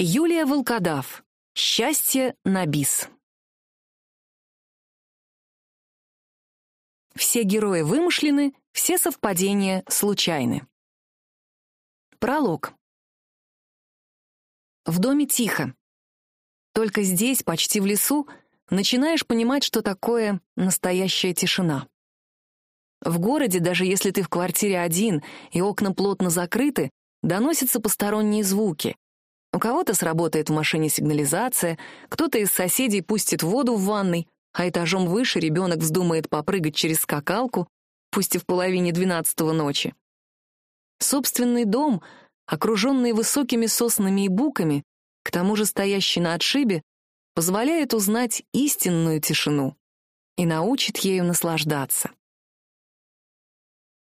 Юлия Волкодав. Счастье на бис. Все герои вымышлены, все совпадения случайны. Пролог. В доме тихо. Только здесь, почти в лесу, начинаешь понимать, что такое настоящая тишина. В городе, даже если ты в квартире один и окна плотно закрыты, доносятся посторонние звуки. У кого-то сработает в машине сигнализация, кто-то из соседей пустит воду в ванной, а этажом выше ребенок вздумает попрыгать через скакалку, пусть и в половине двенадцатого ночи. Собственный дом, окруженный высокими соснами и буками, к тому же стоящий на отшибе, позволяет узнать истинную тишину и научит ею наслаждаться.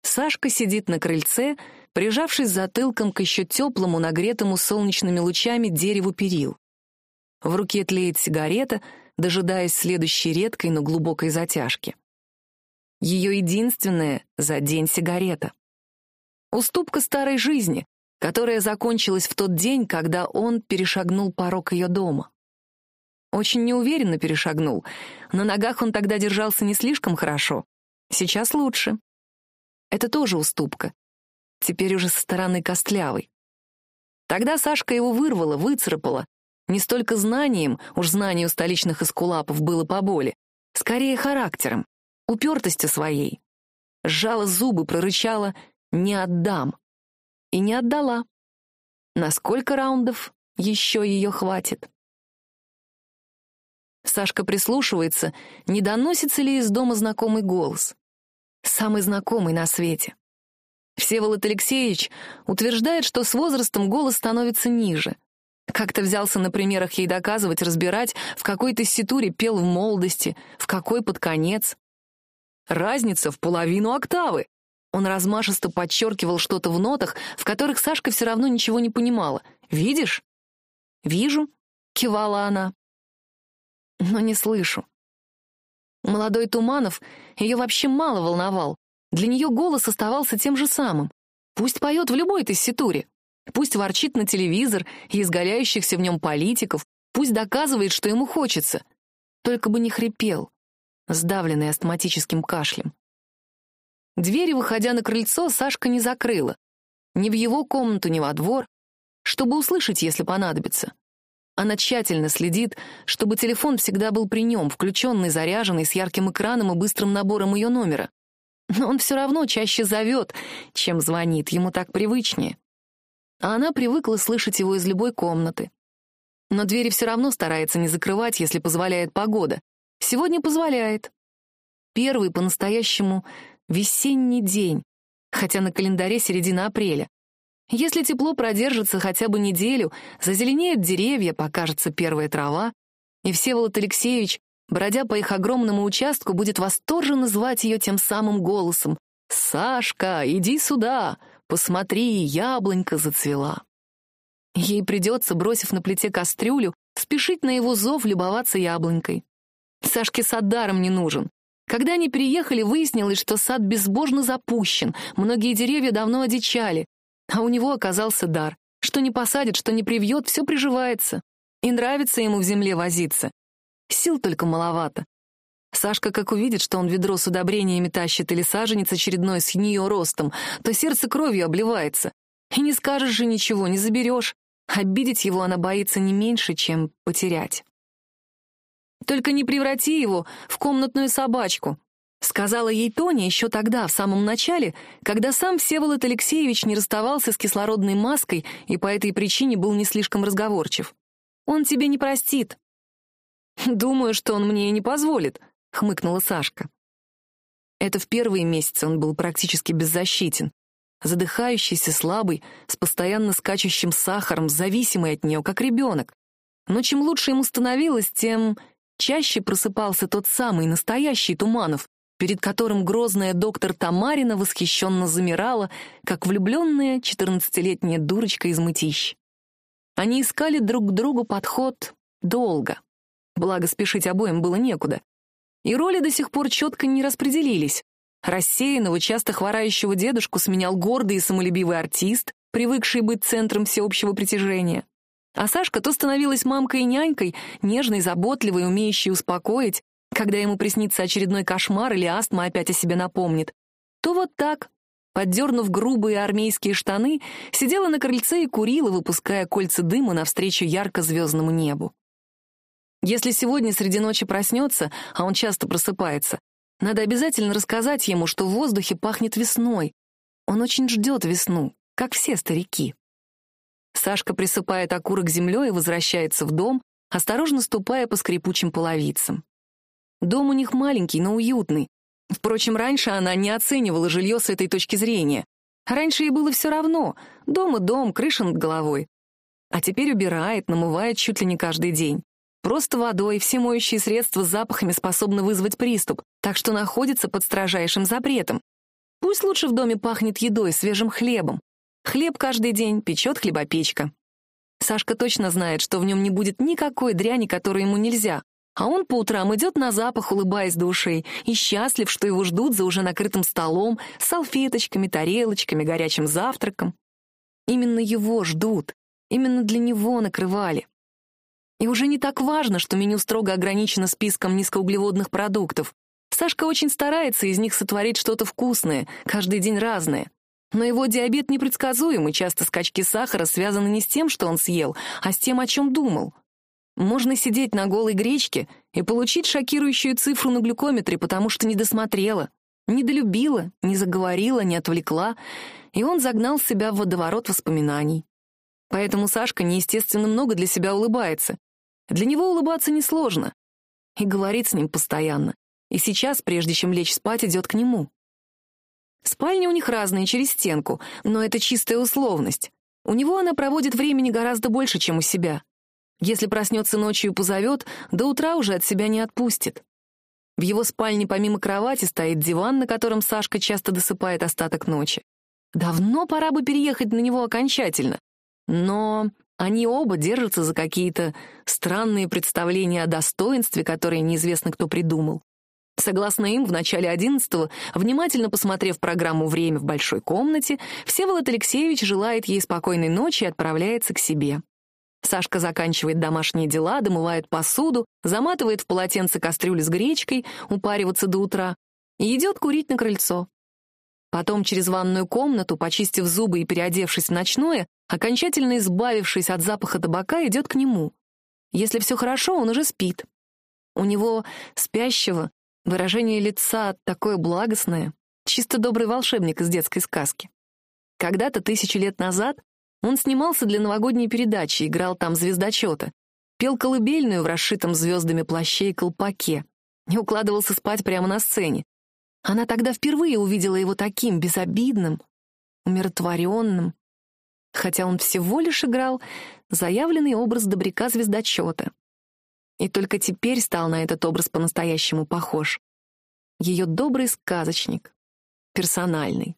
Сашка сидит на крыльце, прижавшись затылком к еще теплому, нагретому солнечными лучами дереву перил. В руке тлеет сигарета, дожидаясь следующей редкой, но глубокой затяжки. Ее единственная за день сигарета. Уступка старой жизни, которая закончилась в тот день, когда он перешагнул порог ее дома. Очень неуверенно перешагнул. На ногах он тогда держался не слишком хорошо. Сейчас лучше. Это тоже уступка теперь уже со стороны костлявой. Тогда Сашка его вырвала, выцарапала. Не столько знанием, уж знание у столичных эскулапов было поболе, скорее характером, упертостью своей. Сжала зубы, прорычала «не отдам». И не отдала. На сколько раундов еще ее хватит? Сашка прислушивается, не доносится ли из дома знакомый голос. Самый знакомый на свете. Всеволод Алексеевич утверждает, что с возрастом голос становится ниже. Как-то взялся на примерах ей доказывать, разбирать, в какой тесситуре пел в молодости, в какой под конец. Разница в половину октавы. Он размашисто подчеркивал что-то в нотах, в которых Сашка все равно ничего не понимала. «Видишь?» «Вижу», — кивала она. «Но не слышу». Молодой Туманов ее вообще мало волновал. Для нее голос оставался тем же самым. Пусть поет в любой тесситуре. Пусть ворчит на телевизор и изгаляющихся в нем политиков. Пусть доказывает, что ему хочется. Только бы не хрипел, сдавленный астматическим кашлем. Двери, выходя на крыльцо, Сашка не закрыла. Ни в его комнату, ни во двор, чтобы услышать, если понадобится. Она тщательно следит, чтобы телефон всегда был при нем, включенный, заряженный, с ярким экраном и быстрым набором ее номера. Но он все равно чаще зовет, чем звонит, ему так привычнее. А она привыкла слышать его из любой комнаты. Но двери все равно старается не закрывать, если позволяет погода. Сегодня позволяет. Первый по-настоящему весенний день, хотя на календаре середина апреля. Если тепло продержится хотя бы неделю, зазеленеют деревья, покажется первая трава, и Всеволод Алексеевич бродя по их огромному участку, будет восторженно звать ее тем самым голосом. «Сашка, иди сюда! Посмотри, яблонька зацвела!» Ей придется, бросив на плите кастрюлю, спешить на его зов любоваться яблонькой. Сашке сад даром не нужен. Когда они переехали, выяснилось, что сад безбожно запущен, многие деревья давно одичали, а у него оказался дар. Что не посадит, что не привьет, все приживается. И нравится ему в земле возиться. Сил только маловато. Сашка, как увидит, что он ведро с удобрениями тащит или саженец очередной с нее ростом, то сердце кровью обливается. И не скажешь же ничего, не заберешь. Обидеть его она боится не меньше, чем потерять. «Только не преврати его в комнатную собачку», — сказала ей Тоня еще тогда, в самом начале, когда сам Всеволод Алексеевич не расставался с кислородной маской и по этой причине был не слишком разговорчив. «Он тебе не простит, «Думаю, что он мне и не позволит», — хмыкнула Сашка. Это в первые месяцы он был практически беззащитен. Задыхающийся, слабый, с постоянно скачущим сахаром, зависимый от нее, как ребенок. Но чем лучше ему становилось, тем чаще просыпался тот самый настоящий Туманов, перед которым грозная доктор Тамарина восхищенно замирала, как влюбленная четырнадцатилетняя дурочка из мытищ. Они искали друг к другу подход долго. Благо, спешить обоим было некуда. И роли до сих пор четко не распределились. Рассеянного, часто хворающего дедушку сменял гордый и самолюбивый артист, привыкший быть центром всеобщего притяжения. А Сашка то становилась мамкой и нянькой, нежной, заботливой, умеющей успокоить, когда ему приснится очередной кошмар или астма опять о себе напомнит, то вот так, поддернув грубые армейские штаны, сидела на крыльце и курила, выпуская кольца дыма навстречу ярко-звездному небу. Если сегодня среди ночи проснется, а он часто просыпается, надо обязательно рассказать ему, что в воздухе пахнет весной. Он очень ждет весну, как все старики. Сашка присыпает окурок землей и возвращается в дом, осторожно ступая по скрипучим половицам. Дом у них маленький, но уютный. Впрочем, раньше она не оценивала жилье с этой точки зрения. Раньше ей было все равно. Дом и дом, крыша над головой. А теперь убирает, намывает чуть ли не каждый день. Просто водой все моющие средства с запахами способны вызвать приступ, так что находится под строжайшим запретом. Пусть лучше в доме пахнет едой, свежим хлебом. Хлеб каждый день печет хлебопечка. Сашка точно знает, что в нем не будет никакой дряни, которой ему нельзя. А он по утрам идет на запах, улыбаясь до и счастлив, что его ждут за уже накрытым столом, с салфеточками, тарелочками, горячим завтраком. Именно его ждут, именно для него накрывали. И уже не так важно, что меню строго ограничено списком низкоуглеводных продуктов. Сашка очень старается из них сотворить что-то вкусное, каждый день разное. Но его диабет непредсказуем, и часто скачки сахара связаны не с тем, что он съел, а с тем, о чем думал. Можно сидеть на голой гречке и получить шокирующую цифру на глюкометре, потому что не досмотрела, не долюбила, не заговорила, не отвлекла, и он загнал себя в водоворот воспоминаний. Поэтому Сашка неестественно много для себя улыбается. Для него улыбаться несложно. И говорит с ним постоянно. И сейчас, прежде чем лечь спать, идет к нему. Спальни у них разные через стенку, но это чистая условность. У него она проводит времени гораздо больше, чем у себя. Если проснется ночью и позовет, до утра уже от себя не отпустит. В его спальне помимо кровати стоит диван, на котором Сашка часто досыпает остаток ночи. Давно пора бы переехать на него окончательно. Но они оба держатся за какие-то странные представления о достоинстве, которые неизвестно кто придумал. Согласно им, в начале одиннадцатого, внимательно посмотрев программу «Время в большой комнате», Всеволод Алексеевич желает ей спокойной ночи и отправляется к себе. Сашка заканчивает домашние дела, домывает посуду, заматывает в полотенце кастрюлю с гречкой, упариваться до утра, и идет курить на крыльцо. Потом через ванную комнату, почистив зубы и переодевшись в ночное, окончательно избавившись от запаха табака, идет к нему. Если все хорошо, он уже спит. У него, спящего, выражение лица такое благостное, чисто добрый волшебник из детской сказки. Когда-то, тысячи лет назад, он снимался для новогодней передачи, играл там звездочета, пел колыбельную в расшитом звездами плаще и колпаке, не укладывался спать прямо на сцене. Она тогда впервые увидела его таким безобидным, умиротворенным, хотя он всего лишь играл заявленный образ добряка-звездочета. И только теперь стал на этот образ по-настоящему похож. Ее добрый сказочник, персональный.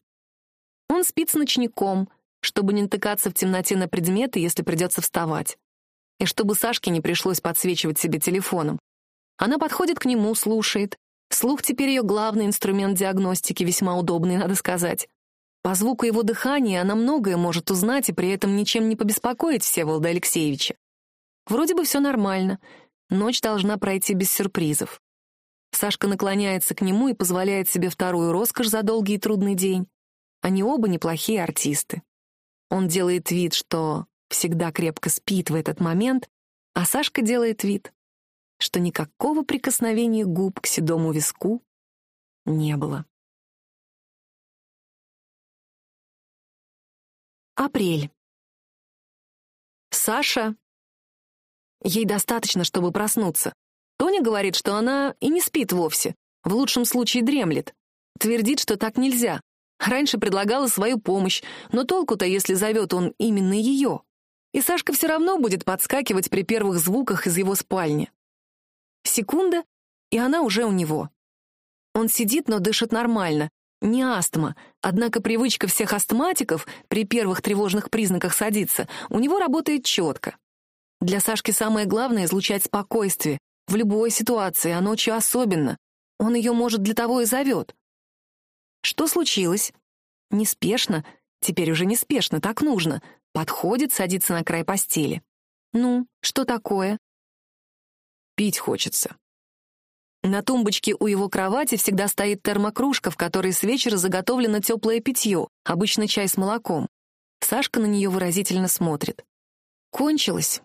Он спит с ночником, чтобы не натыкаться в темноте на предметы, если придется вставать. И чтобы Сашке не пришлось подсвечивать себе телефоном. Она подходит к нему, слушает. Слух теперь ее главный инструмент диагностики, весьма удобный, надо сказать. По звуку его дыхания она многое может узнать и при этом ничем не побеспокоить Всеволода Алексеевича. Вроде бы все нормально. Ночь должна пройти без сюрпризов. Сашка наклоняется к нему и позволяет себе вторую роскошь за долгий и трудный день. Они оба неплохие артисты. Он делает вид, что всегда крепко спит в этот момент, а Сашка делает вид, что никакого прикосновения губ к седому виску не было. Апрель. Саша. Ей достаточно, чтобы проснуться. Тоня говорит, что она и не спит вовсе, в лучшем случае дремлет. Твердит, что так нельзя, Раньше предлагала свою помощь, но толку-то, если зовет он именно ее. И Сашка все равно будет подскакивать при первых звуках из его спальни. Секунда, и она уже у него. Он сидит, но дышит нормально. Не астма, однако привычка всех астматиков при первых тревожных признаках садиться у него работает четко. Для Сашки самое главное — излучать спокойствие. В любой ситуации, а ночью особенно. Он ее, может, для того и зовет. Что случилось? Неспешно, теперь уже неспешно, так нужно. Подходит, садится на край постели. «Ну, что такое?» «Пить хочется». На тумбочке у его кровати всегда стоит термокружка, в которой с вечера заготовлено теплое питье, обычно чай с молоком. Сашка на нее выразительно смотрит. Кончилось.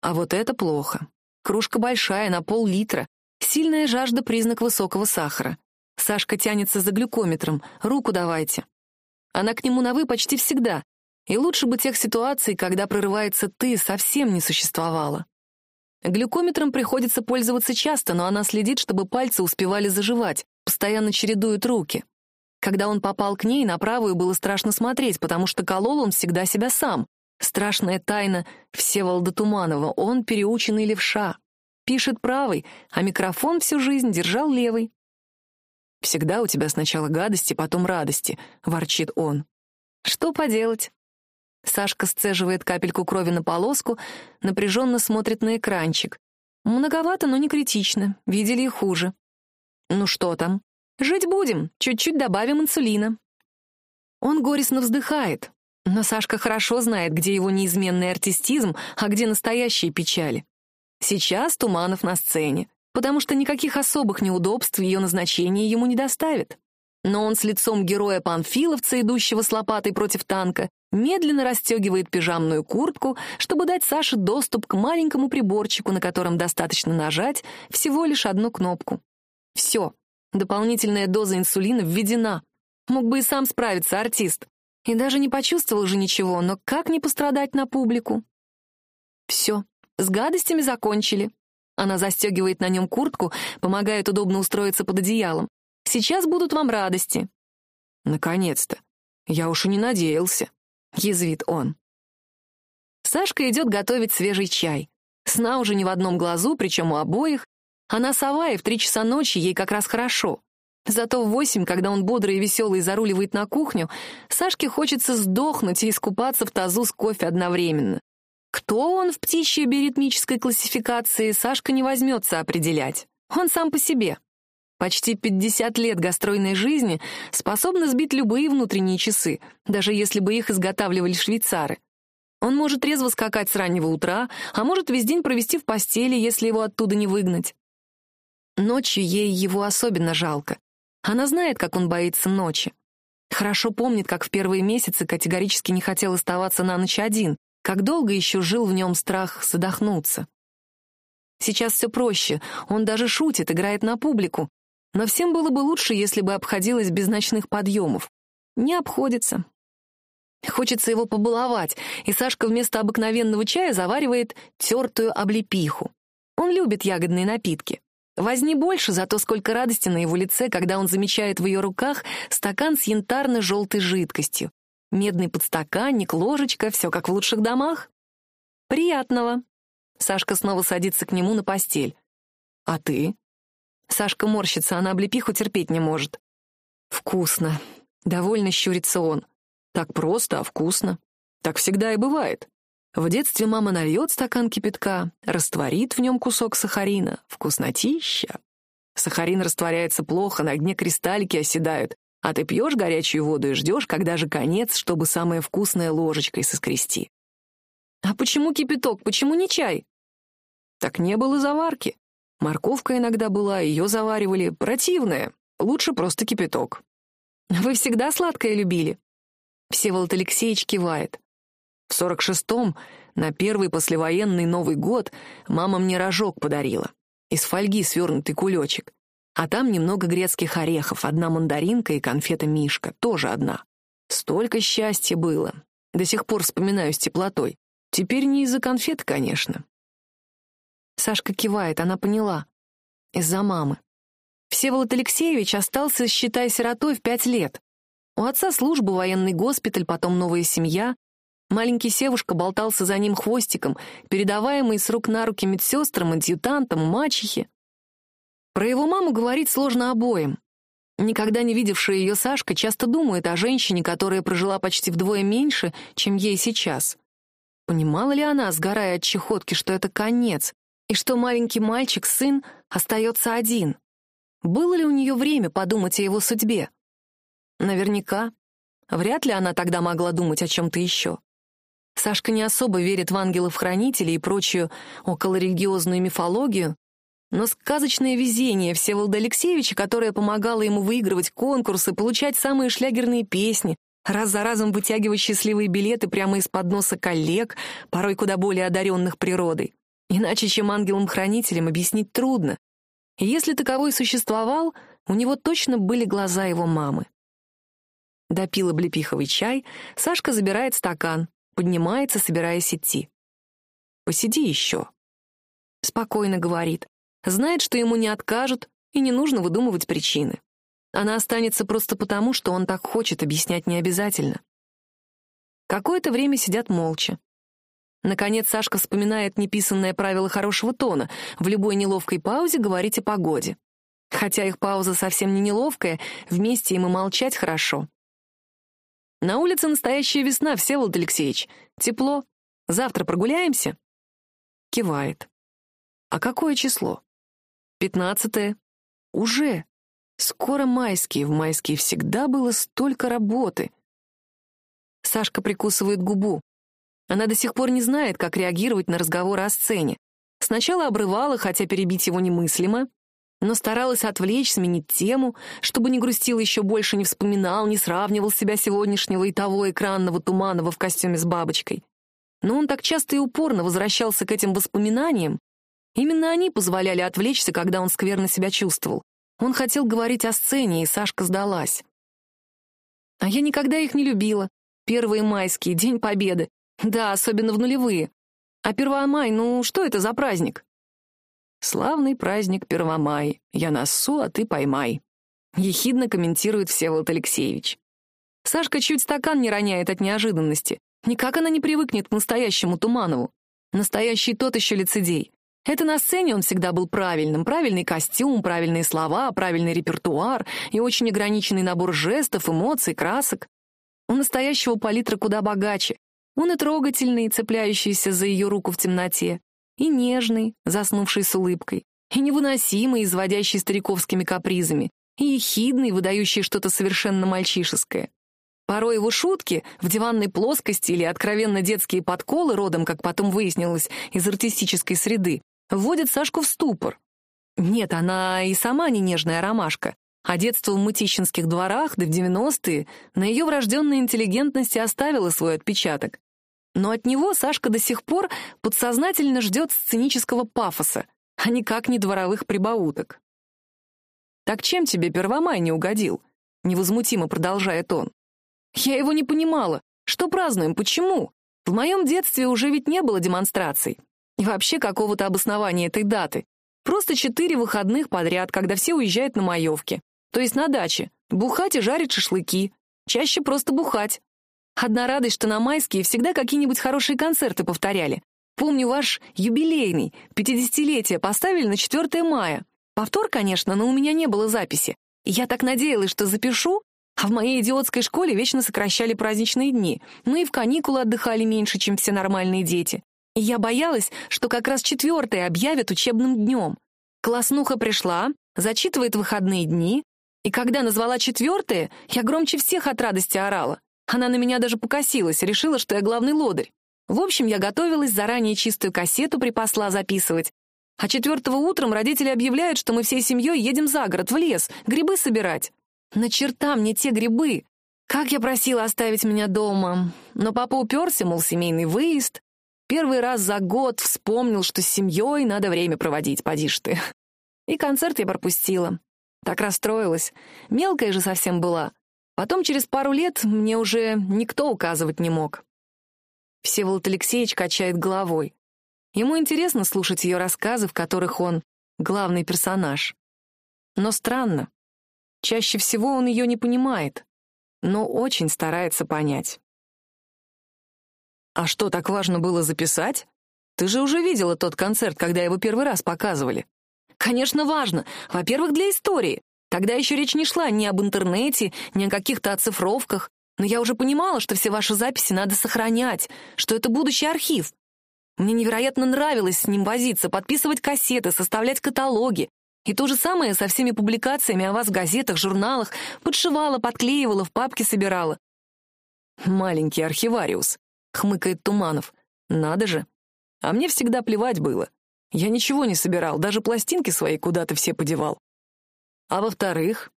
А вот это плохо. Кружка большая, на пол-литра. Сильная жажда — признак высокого сахара. Сашка тянется за глюкометром. Руку давайте. Она к нему на «вы» почти всегда. И лучше бы тех ситуаций, когда прорывается «ты», совсем не существовало. Глюкометром приходится пользоваться часто, но она следит, чтобы пальцы успевали заживать, постоянно чередует руки. Когда он попал к ней, на правую было страшно смотреть, потому что колол он всегда себя сам. Страшная тайна Всеволода Туманова, он переученный левша. Пишет правый, а микрофон всю жизнь держал левый. «Всегда у тебя сначала гадости, потом радости», — ворчит он. «Что поделать?» Сашка сцеживает капельку крови на полоску, напряженно смотрит на экранчик. Многовато, но не критично. Видели и хуже. Ну что там? Жить будем, чуть-чуть добавим инсулина. Он горестно вздыхает, но Сашка хорошо знает, где его неизменный артистизм, а где настоящие печали. Сейчас Туманов на сцене, потому что никаких особых неудобств ее назначение ему не доставит. Но он с лицом героя-панфиловца, идущего с лопатой против танка, медленно расстегивает пижамную куртку, чтобы дать Саше доступ к маленькому приборчику, на котором достаточно нажать всего лишь одну кнопку. Все, дополнительная доза инсулина введена. Мог бы и сам справиться артист. И даже не почувствовал же ничего, но как не пострадать на публику? Все, с гадостями закончили. Она застегивает на нем куртку, помогает удобно устроиться под одеялом. Сейчас будут вам радости. Наконец-то. Я уж и не надеялся. — язвит он. Сашка идет готовить свежий чай. Сна уже не в одном глазу, причем у обоих. Она сова, и в три часа ночи ей как раз хорошо. Зато в восемь, когда он бодрый и веселый заруливает на кухню, Сашке хочется сдохнуть и искупаться в тазу с кофе одновременно. Кто он в птичьей биоритмической классификации, Сашка не возьмется определять. Он сам по себе. Почти 50 лет гастройной жизни способны сбить любые внутренние часы, даже если бы их изготавливали швейцары. Он может трезво скакать с раннего утра, а может весь день провести в постели, если его оттуда не выгнать. Ночью ей его особенно жалко. Она знает, как он боится ночи. Хорошо помнит, как в первые месяцы категорически не хотел оставаться на ночь один, как долго еще жил в нем страх задохнуться. Сейчас все проще, он даже шутит, играет на публику, но всем было бы лучше, если бы обходилось без ночных подъемов. Не обходится. Хочется его побаловать, и Сашка вместо обыкновенного чая заваривает тертую облепиху. Он любит ягодные напитки. Возни больше, зато сколько радости на его лице, когда он замечает в ее руках стакан с янтарно-желтой жидкостью. Медный подстаканник, ложечка, все как в лучших домах. «Приятного!» Сашка снова садится к нему на постель. «А ты?» Сашка морщится, она облепиху терпеть не может. «Вкусно!» — довольно щурится он. «Так просто, а вкусно. Так всегда и бывает. В детстве мама нальет стакан кипятка, растворит в нем кусок сахарина. Вкуснотища. Сахарин растворяется плохо, на дне кристаллики оседают, а ты пьешь горячую воду и ждешь, когда же конец, чтобы самое вкусное ложечкой соскрести. А почему кипяток, почему не чай? Так не было заварки. Морковка иногда была, ее заваривали. Противная. Лучше просто кипяток. Вы всегда сладкое любили? Всеволод Алексеевич кивает. В сорок шестом, на первый послевоенный Новый год, мама мне рожок подарила. Из фольги свернутый кулечек. А там немного грецких орехов, одна мандаринка и конфета Мишка, тоже одна. Столько счастья было. До сих пор вспоминаю с теплотой. Теперь не из-за конфет, конечно. Сашка кивает, она поняла. Из-за мамы. Всеволод Алексеевич остался, считай, сиротой в пять лет. У отца служба, военный госпиталь, потом новая семья. Маленький Севушка болтался за ним хвостиком, передаваемый с рук на руки медсестрам, адъютантам, мачехе. Про его маму говорить сложно обоим. Никогда не видевшая ее Сашка часто думает о женщине, которая прожила почти вдвое меньше, чем ей сейчас. Понимала ли она, сгорая от чехотки, что это конец, и что маленький мальчик, сын, остается один? Было ли у нее время подумать о его судьбе? Наверняка. Вряд ли она тогда могла думать о чем-то еще. Сашка не особо верит в ангелов-хранителей и прочую околорелигиозную мифологию, но сказочное везение Всеволода Алексеевича, которое помогало ему выигрывать конкурсы, получать самые шлягерные песни, раз за разом вытягивать счастливые билеты прямо из-под носа коллег, порой куда более одаренных природой. Иначе, чем ангелом-хранителем, объяснить трудно. И если таковой существовал, у него точно были глаза его мамы. Допила облепиховый чай, Сашка забирает стакан, поднимается, собираясь идти. «Посиди еще». Спокойно говорит. Знает, что ему не откажут, и не нужно выдумывать причины. Она останется просто потому, что он так хочет, объяснять не обязательно. Какое-то время сидят молча. Наконец Сашка вспоминает неписанное правило хорошего тона — в любой неловкой паузе говорить о погоде. Хотя их пауза совсем не неловкая, вместе им и молчать хорошо. На улице настоящая весна, Всеволод Алексеевич. Тепло. Завтра прогуляемся?» Кивает. «А какое число?» «Пятнадцатое». «Уже. Скоро майские. В майские всегда было столько работы». Сашка прикусывает губу. Она до сих пор не знает, как реагировать на разговоры о сцене. Сначала обрывала, хотя перебить его немыслимо, но старалась отвлечь, сменить тему, чтобы не грустил еще больше, не вспоминал, не сравнивал себя сегодняшнего и того экранного Туманова в костюме с бабочкой. Но он так часто и упорно возвращался к этим воспоминаниям. Именно они позволяли отвлечься, когда он скверно себя чувствовал. Он хотел говорить о сцене, и Сашка сдалась. А я никогда их не любила. Первые майские, День Победы. Да, особенно в нулевые. А Первомай, ну что это за праздник? Славный праздник Первомай. Я носу, а ты поймай. Ехидно комментирует Всеволод Алексеевич. Сашка чуть стакан не роняет от неожиданности. Никак она не привыкнет к настоящему Туманову. Настоящий тот еще лицедей. Это на сцене он всегда был правильным. Правильный костюм, правильные слова, правильный репертуар и очень ограниченный набор жестов, эмоций, красок. У настоящего палитра куда богаче. Он и трогательный, цепляющийся за ее руку в темноте, и нежный, заснувший с улыбкой, и невыносимый, изводящий стариковскими капризами, и ехидный, выдающий что-то совершенно мальчишеское. Порой его шутки в диванной плоскости или откровенно детские подколы, родом, как потом выяснилось, из артистической среды, вводят Сашку в ступор. Нет, она и сама не нежная ромашка, а детство в мытищинских дворах, да в 90-е, на ее врожденной интеллигентности оставило свой отпечаток. Но от него Сашка до сих пор подсознательно ждет сценического пафоса, а никак не дворовых прибауток. «Так чем тебе Первомай не угодил?» — невозмутимо продолжает он. «Я его не понимала. Что празднуем? Почему? В моем детстве уже ведь не было демонстраций. И вообще какого-то обоснования этой даты. Просто четыре выходных подряд, когда все уезжают на маевки. То есть на даче. Бухать и жарить шашлыки. Чаще просто бухать. Одна радость, что на майские всегда какие-нибудь хорошие концерты повторяли. Помню ваш юбилейный, 50-летие, поставили на 4 мая. Повтор, конечно, но у меня не было записи. Я так надеялась, что запишу, а в моей идиотской школе вечно сокращали праздничные дни. Мы и в каникулы отдыхали меньше, чем все нормальные дети. И я боялась, что как раз четвертое объявят учебным днем. Класснуха пришла, зачитывает выходные дни, и когда назвала четвертое, я громче всех от радости орала. Она на меня даже покосилась, решила, что я главный лодырь. В общем, я готовилась, заранее чистую кассету припасла записывать. А четвертого утром родители объявляют, что мы всей семьей едем за город, в лес, грибы собирать. На черта мне те грибы. Как я просила оставить меня дома. Но папа уперся, мол, семейный выезд. Первый раз за год вспомнил, что с семьей надо время проводить, поди ж ты. И концерт я пропустила. Так расстроилась. Мелкая же совсем была. Потом, через пару лет, мне уже никто указывать не мог. Всеволод Алексеевич качает головой. Ему интересно слушать ее рассказы, в которых он главный персонаж. Но странно. Чаще всего он ее не понимает, но очень старается понять. «А что, так важно было записать? Ты же уже видела тот концерт, когда его первый раз показывали». «Конечно, важно. Во-первых, для истории. Тогда еще речь не шла ни об интернете, ни о каких-то оцифровках. Но я уже понимала, что все ваши записи надо сохранять, что это будущий архив. Мне невероятно нравилось с ним возиться, подписывать кассеты, составлять каталоги. И то же самое со всеми публикациями о вас в газетах, журналах. Подшивала, подклеивала, в папки собирала. Маленький архивариус. хмыкает Туманов. «Надо же. А мне всегда плевать было. Я ничего не собирал, даже пластинки свои куда-то все подевал. А во-вторых?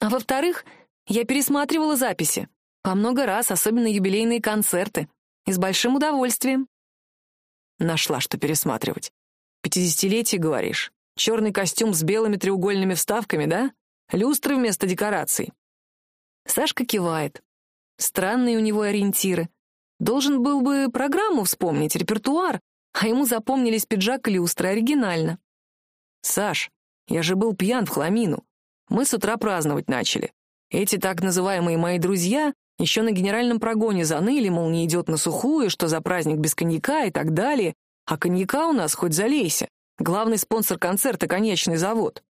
А во-вторых, я пересматривала записи. По много раз, особенно юбилейные концерты. И с большим удовольствием. Нашла, что пересматривать. Пятидесятилетие, говоришь? Черный костюм с белыми треугольными вставками, да? Люстры вместо декораций. Сашка кивает. Странные у него ориентиры. Должен был бы программу вспомнить, репертуар, а ему запомнились пиджак и люстры оригинально. «Саш, я же был пьян в хламину. Мы с утра праздновать начали. Эти так называемые мои друзья еще на генеральном прогоне заныли, мол, не идет на сухую, что за праздник без коньяка и так далее. А коньяка у нас хоть залейся. Главный спонсор концерта — конечный завод.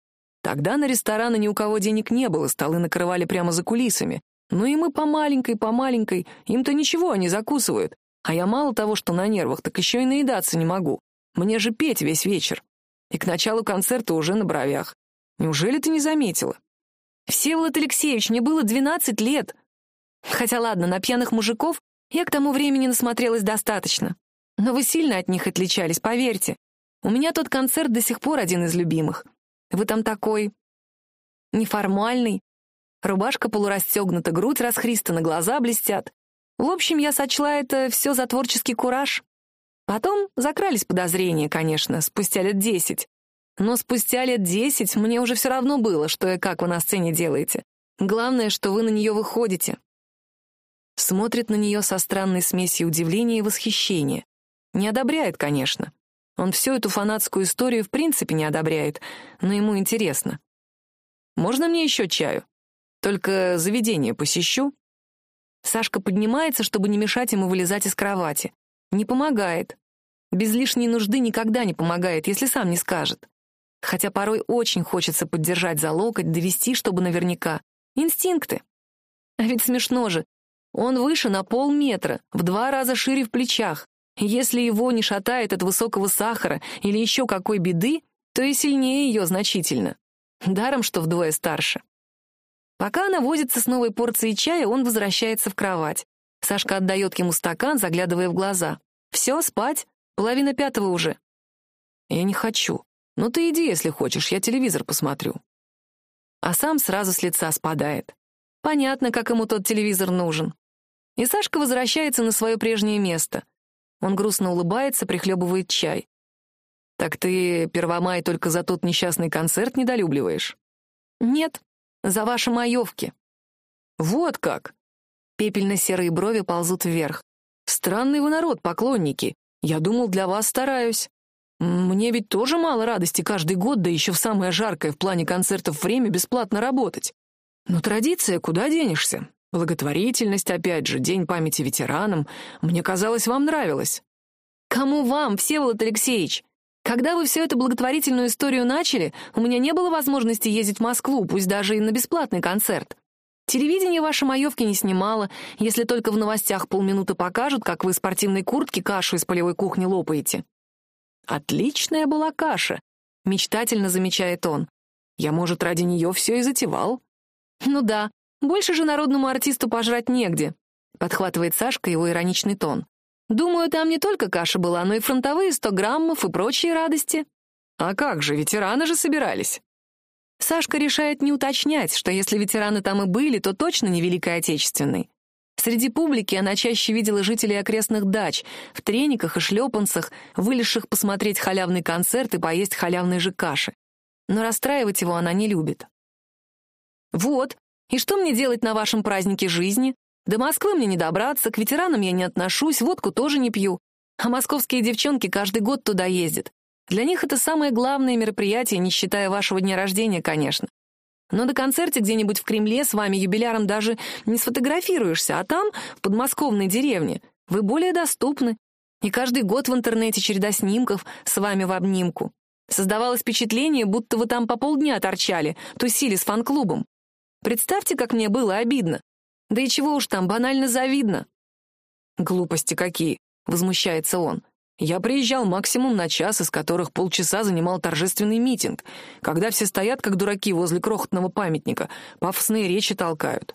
Тогда на рестораны ни у кого денег не было, столы накрывали прямо за кулисами. Ну и мы по маленькой, по маленькой, им-то ничего, они закусывают. А я мало того, что на нервах, так еще и наедаться не могу. Мне же петь весь вечер. И к началу концерта уже на бровях. Неужели ты не заметила? Всеволод Алексеевич, мне было 12 лет. Хотя ладно, на пьяных мужиков я к тому времени насмотрелась достаточно. Но вы сильно от них отличались, поверьте. У меня тот концерт до сих пор один из любимых. Вы там такой... неформальный. Рубашка полурастегнута, грудь расхристана, глаза блестят. В общем, я сочла это все за творческий кураж. Потом закрались подозрения, конечно, спустя лет десять. Но спустя лет десять мне уже все равно было, что и как вы на сцене делаете. Главное, что вы на нее выходите смотрит на нее со странной смесью удивления и восхищения. Не одобряет, конечно. Он всю эту фанатскую историю в принципе не одобряет, но ему интересно. «Можно мне еще чаю? Только заведение посещу». Сашка поднимается, чтобы не мешать ему вылезать из кровати. Не помогает. Без лишней нужды никогда не помогает, если сам не скажет. Хотя порой очень хочется поддержать за локоть, довести, чтобы наверняка. Инстинкты. А ведь смешно же, он выше на полметра, в два раза шире в плечах. Если его не шатает от высокого сахара или еще какой беды, то и сильнее ее значительно. Даром, что вдвое старше. Пока она возится с новой порцией чая, он возвращается в кровать. Сашка отдает ему стакан, заглядывая в глаза. «Все, спать? Половина пятого уже». «Я не хочу. Ну ты иди, если хочешь, я телевизор посмотрю». А сам сразу с лица спадает. Понятно, как ему тот телевизор нужен. И Сашка возвращается на свое прежнее место. Он грустно улыбается, прихлебывает чай. «Так ты Первомай только за тот несчастный концерт недолюбливаешь?» «Нет, за ваши маевки». «Вот как!» Пепельно-серые брови ползут вверх. «Странный вы народ, поклонники. Я думал, для вас стараюсь. Мне ведь тоже мало радости каждый год, да еще в самое жаркое в плане концертов время бесплатно работать. Но традиция, куда денешься? Благотворительность, опять же, День памяти ветеранам. Мне казалось, вам нравилось. Кому вам, Всеволод Алексеевич? Когда вы всю эту благотворительную историю начали, у меня не было возможности ездить в Москву, пусть даже и на бесплатный концерт. Телевидение ваши маевки не снимало, если только в новостях полминуты покажут, как вы в спортивной куртке кашу из полевой кухни лопаете. Отличная была каша, мечтательно замечает он. Я, может, ради нее все и затевал. Ну да, больше же народному артисту пожрать негде», — подхватывает Сашка его ироничный тон. «Думаю, там не только каша была, но и фронтовые сто граммов и прочие радости». «А как же, ветераны же собирались». Сашка решает не уточнять, что если ветераны там и были, то точно не Великой Отечественной. Среди публики она чаще видела жителей окрестных дач, в трениках и шлепанцах, вылезших посмотреть халявный концерт и поесть халявной же каши. Но расстраивать его она не любит. «Вот, и что мне делать на вашем празднике жизни? До Москвы мне не добраться, к ветеранам я не отношусь, водку тоже не пью. А московские девчонки каждый год туда ездят. Для них это самое главное мероприятие, не считая вашего дня рождения, конечно. Но до концерта где-нибудь в Кремле с вами юбиляром даже не сфотографируешься, а там, в подмосковной деревне, вы более доступны. И каждый год в интернете череда снимков с вами в обнимку. Создавалось впечатление, будто вы там по полдня торчали, тусили с фан-клубом. Представьте, как мне было обидно. Да и чего уж там, банально завидно. Глупости какие, возмущается он. Я приезжал максимум на час, из которых полчаса занимал торжественный митинг, когда все стоят как дураки возле крохотного памятника, пафосные речи толкают.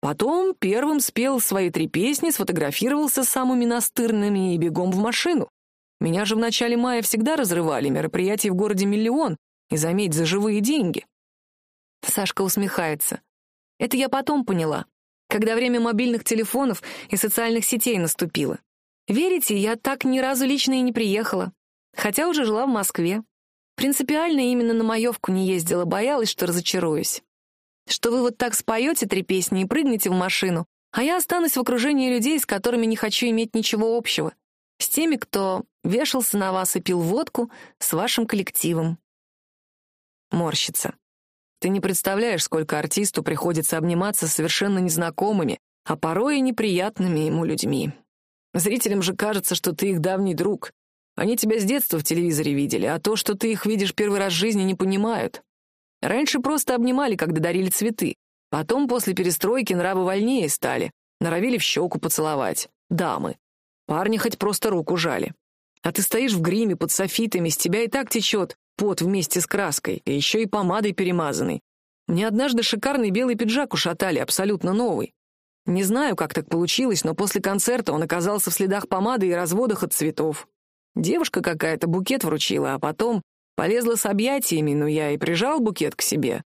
Потом первым спел свои три песни, сфотографировался с самыми настырными и бегом в машину. Меня же в начале мая всегда разрывали, мероприятий в городе миллион, и, заметь, за живые деньги. Сашка усмехается. Это я потом поняла, когда время мобильных телефонов и социальных сетей наступило. Верите, я так ни разу лично и не приехала, хотя уже жила в Москве. Принципиально именно на маевку не ездила, боялась, что разочаруюсь. Что вы вот так споете три песни и прыгнете в машину, а я останусь в окружении людей, с которыми не хочу иметь ничего общего. С теми, кто вешался на вас и пил водку, с вашим коллективом. Морщится. Ты не представляешь, сколько артисту приходится обниматься с совершенно незнакомыми, а порой и неприятными ему людьми. Зрителям же кажется, что ты их давний друг. Они тебя с детства в телевизоре видели, а то, что ты их видишь первый раз в жизни, не понимают. Раньше просто обнимали, когда дарили цветы. Потом, после перестройки, нравы вольнее стали. Норовили в щеку поцеловать. Дамы. Парни хоть просто руку жали. А ты стоишь в гриме под софитами, с тебя и так течет пот вместе с краской, и еще и помадой перемазанной. Мне однажды шикарный белый пиджак ушатали, абсолютно новый. Не знаю, как так получилось, но после концерта он оказался в следах помады и разводах от цветов. Девушка какая-то букет вручила, а потом Полезла с объятиями, но я и прижал букет к себе.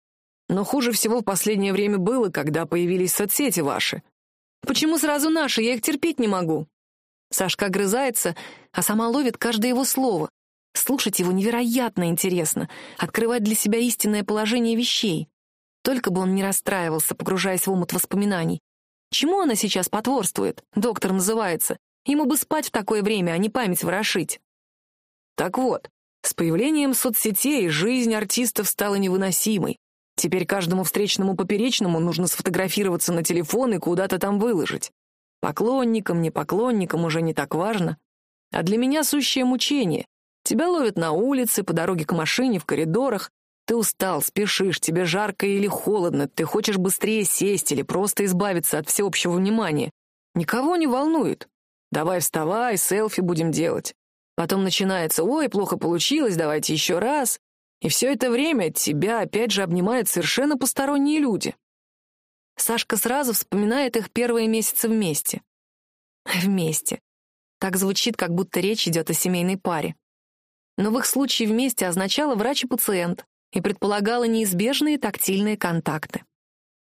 Но хуже всего в последнее время было, когда появились соцсети ваши. Почему сразу наши? Я их терпеть не могу. Сашка огрызается, а сама ловит каждое его слово. Слушать его невероятно интересно, открывать для себя истинное положение вещей. Только бы он не расстраивался, погружаясь в омут воспоминаний. Чему она сейчас потворствует? Доктор называется. Ему бы спать в такое время, а не память ворошить. Так вот, с появлением соцсетей жизнь артистов стала невыносимой. Теперь каждому встречному поперечному нужно сфотографироваться на телефон и куда-то там выложить. Поклонникам, не поклонникам уже не так важно. А для меня сущее мучение. Тебя ловят на улице, по дороге к машине, в коридорах. Ты устал, спешишь, тебе жарко или холодно, ты хочешь быстрее сесть или просто избавиться от всеобщего внимания. Никого не волнует. Давай вставай, селфи будем делать. Потом начинается «Ой, плохо получилось, давайте еще раз». И все это время тебя опять же обнимают совершенно посторонние люди. Сашка сразу вспоминает их первые месяцы вместе. Вместе. Так звучит, как будто речь идет о семейной паре. Но в их случае вместе означало врач и пациент и предполагало неизбежные тактильные контакты.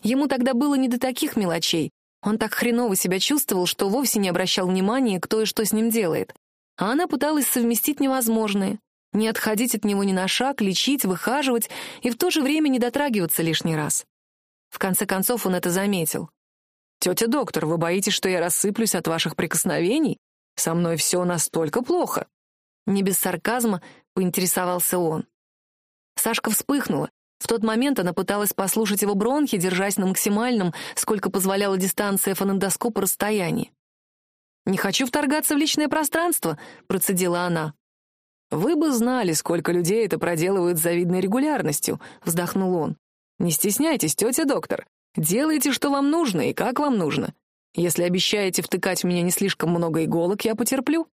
Ему тогда было не до таких мелочей. Он так хреново себя чувствовал, что вовсе не обращал внимания, кто и что с ним делает а она пыталась совместить невозможное — не отходить от него ни на шаг, лечить, выхаживать и в то же время не дотрагиваться лишний раз. В конце концов он это заметил. «Тетя доктор, вы боитесь, что я рассыплюсь от ваших прикосновений? Со мной все настолько плохо?» Не без сарказма поинтересовался он. Сашка вспыхнула. В тот момент она пыталась послушать его бронхи, держась на максимальном, сколько позволяла дистанция фонендоскопа расстоянии. «Не хочу вторгаться в личное пространство», — процедила она. «Вы бы знали, сколько людей это проделывают с завидной регулярностью», — вздохнул он. «Не стесняйтесь, тетя доктор. Делайте, что вам нужно и как вам нужно. Если обещаете втыкать в меня не слишком много иголок, я потерплю».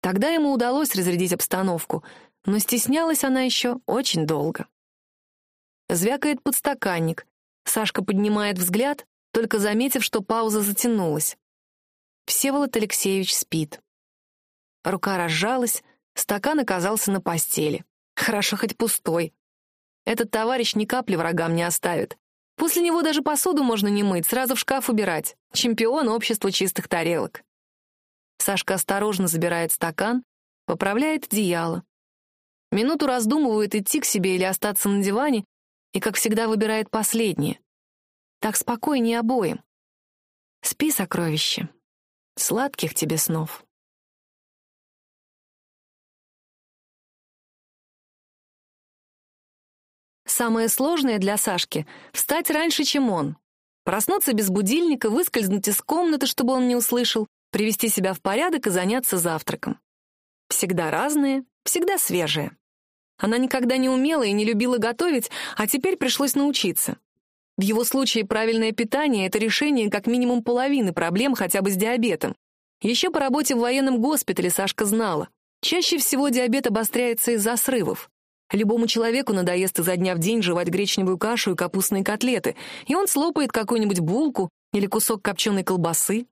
Тогда ему удалось разрядить обстановку, но стеснялась она еще очень долго. Звякает подстаканник. Сашка поднимает взгляд, только заметив, что пауза затянулась. Всеволод Алексеевич спит. Рука разжалась, стакан оказался на постели. Хорошо хоть пустой. Этот товарищ ни капли врагам не оставит. После него даже посуду можно не мыть, сразу в шкаф убирать. Чемпион общества чистых тарелок. Сашка осторожно забирает стакан, поправляет одеяло. Минуту раздумывает, идти к себе или остаться на диване, и, как всегда, выбирает последнее. Так спокойнее обоим. Спи, сокровище. Сладких тебе снов. Самое сложное для Сашки — встать раньше, чем он. Проснуться без будильника, выскользнуть из комнаты, чтобы он не услышал, привести себя в порядок и заняться завтраком. Всегда разные, всегда свежие. Она никогда не умела и не любила готовить, а теперь пришлось научиться. В его случае правильное питание — это решение как минимум половины проблем хотя бы с диабетом. Еще по работе в военном госпитале Сашка знала. Чаще всего диабет обостряется из-за срывов. Любому человеку надоест изо дня в день жевать гречневую кашу и капустные котлеты, и он слопает какую-нибудь булку или кусок копченой колбасы.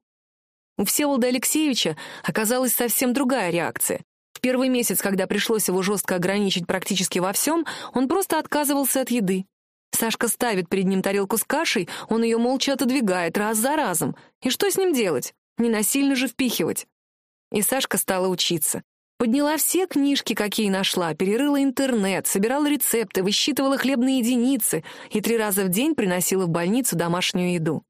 У Всеволода Алексеевича оказалась совсем другая реакция. Первый месяц, когда пришлось его жестко ограничить практически во всем, он просто отказывался от еды. Сашка ставит перед ним тарелку с кашей, он ее молча отодвигает раз за разом. И что с ним делать? Не насильно же впихивать. И Сашка стала учиться. Подняла все книжки, какие нашла, перерыла интернет, собирала рецепты, высчитывала хлебные единицы и три раза в день приносила в больницу домашнюю еду.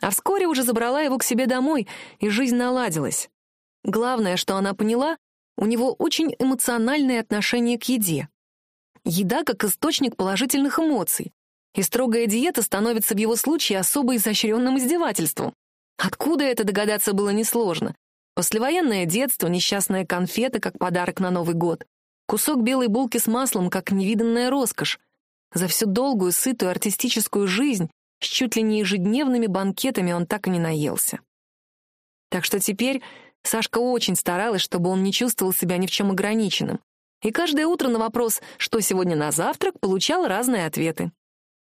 А вскоре уже забрала его к себе домой, и жизнь наладилась. Главное, что она поняла, у него очень эмоциональное отношение к еде. Еда как источник положительных эмоций, и строгая диета становится в его случае особо изощренным издевательством. Откуда это догадаться было несложно. Послевоенное детство, несчастная конфета как подарок на Новый год, кусок белой булки с маслом как невиданная роскошь. За всю долгую, сытую артистическую жизнь с чуть ли не ежедневными банкетами он так и не наелся. Так что теперь Сашка очень старалась, чтобы он не чувствовал себя ни в чем ограниченным. И каждое утро на вопрос «что сегодня на завтрак?» получал разные ответы.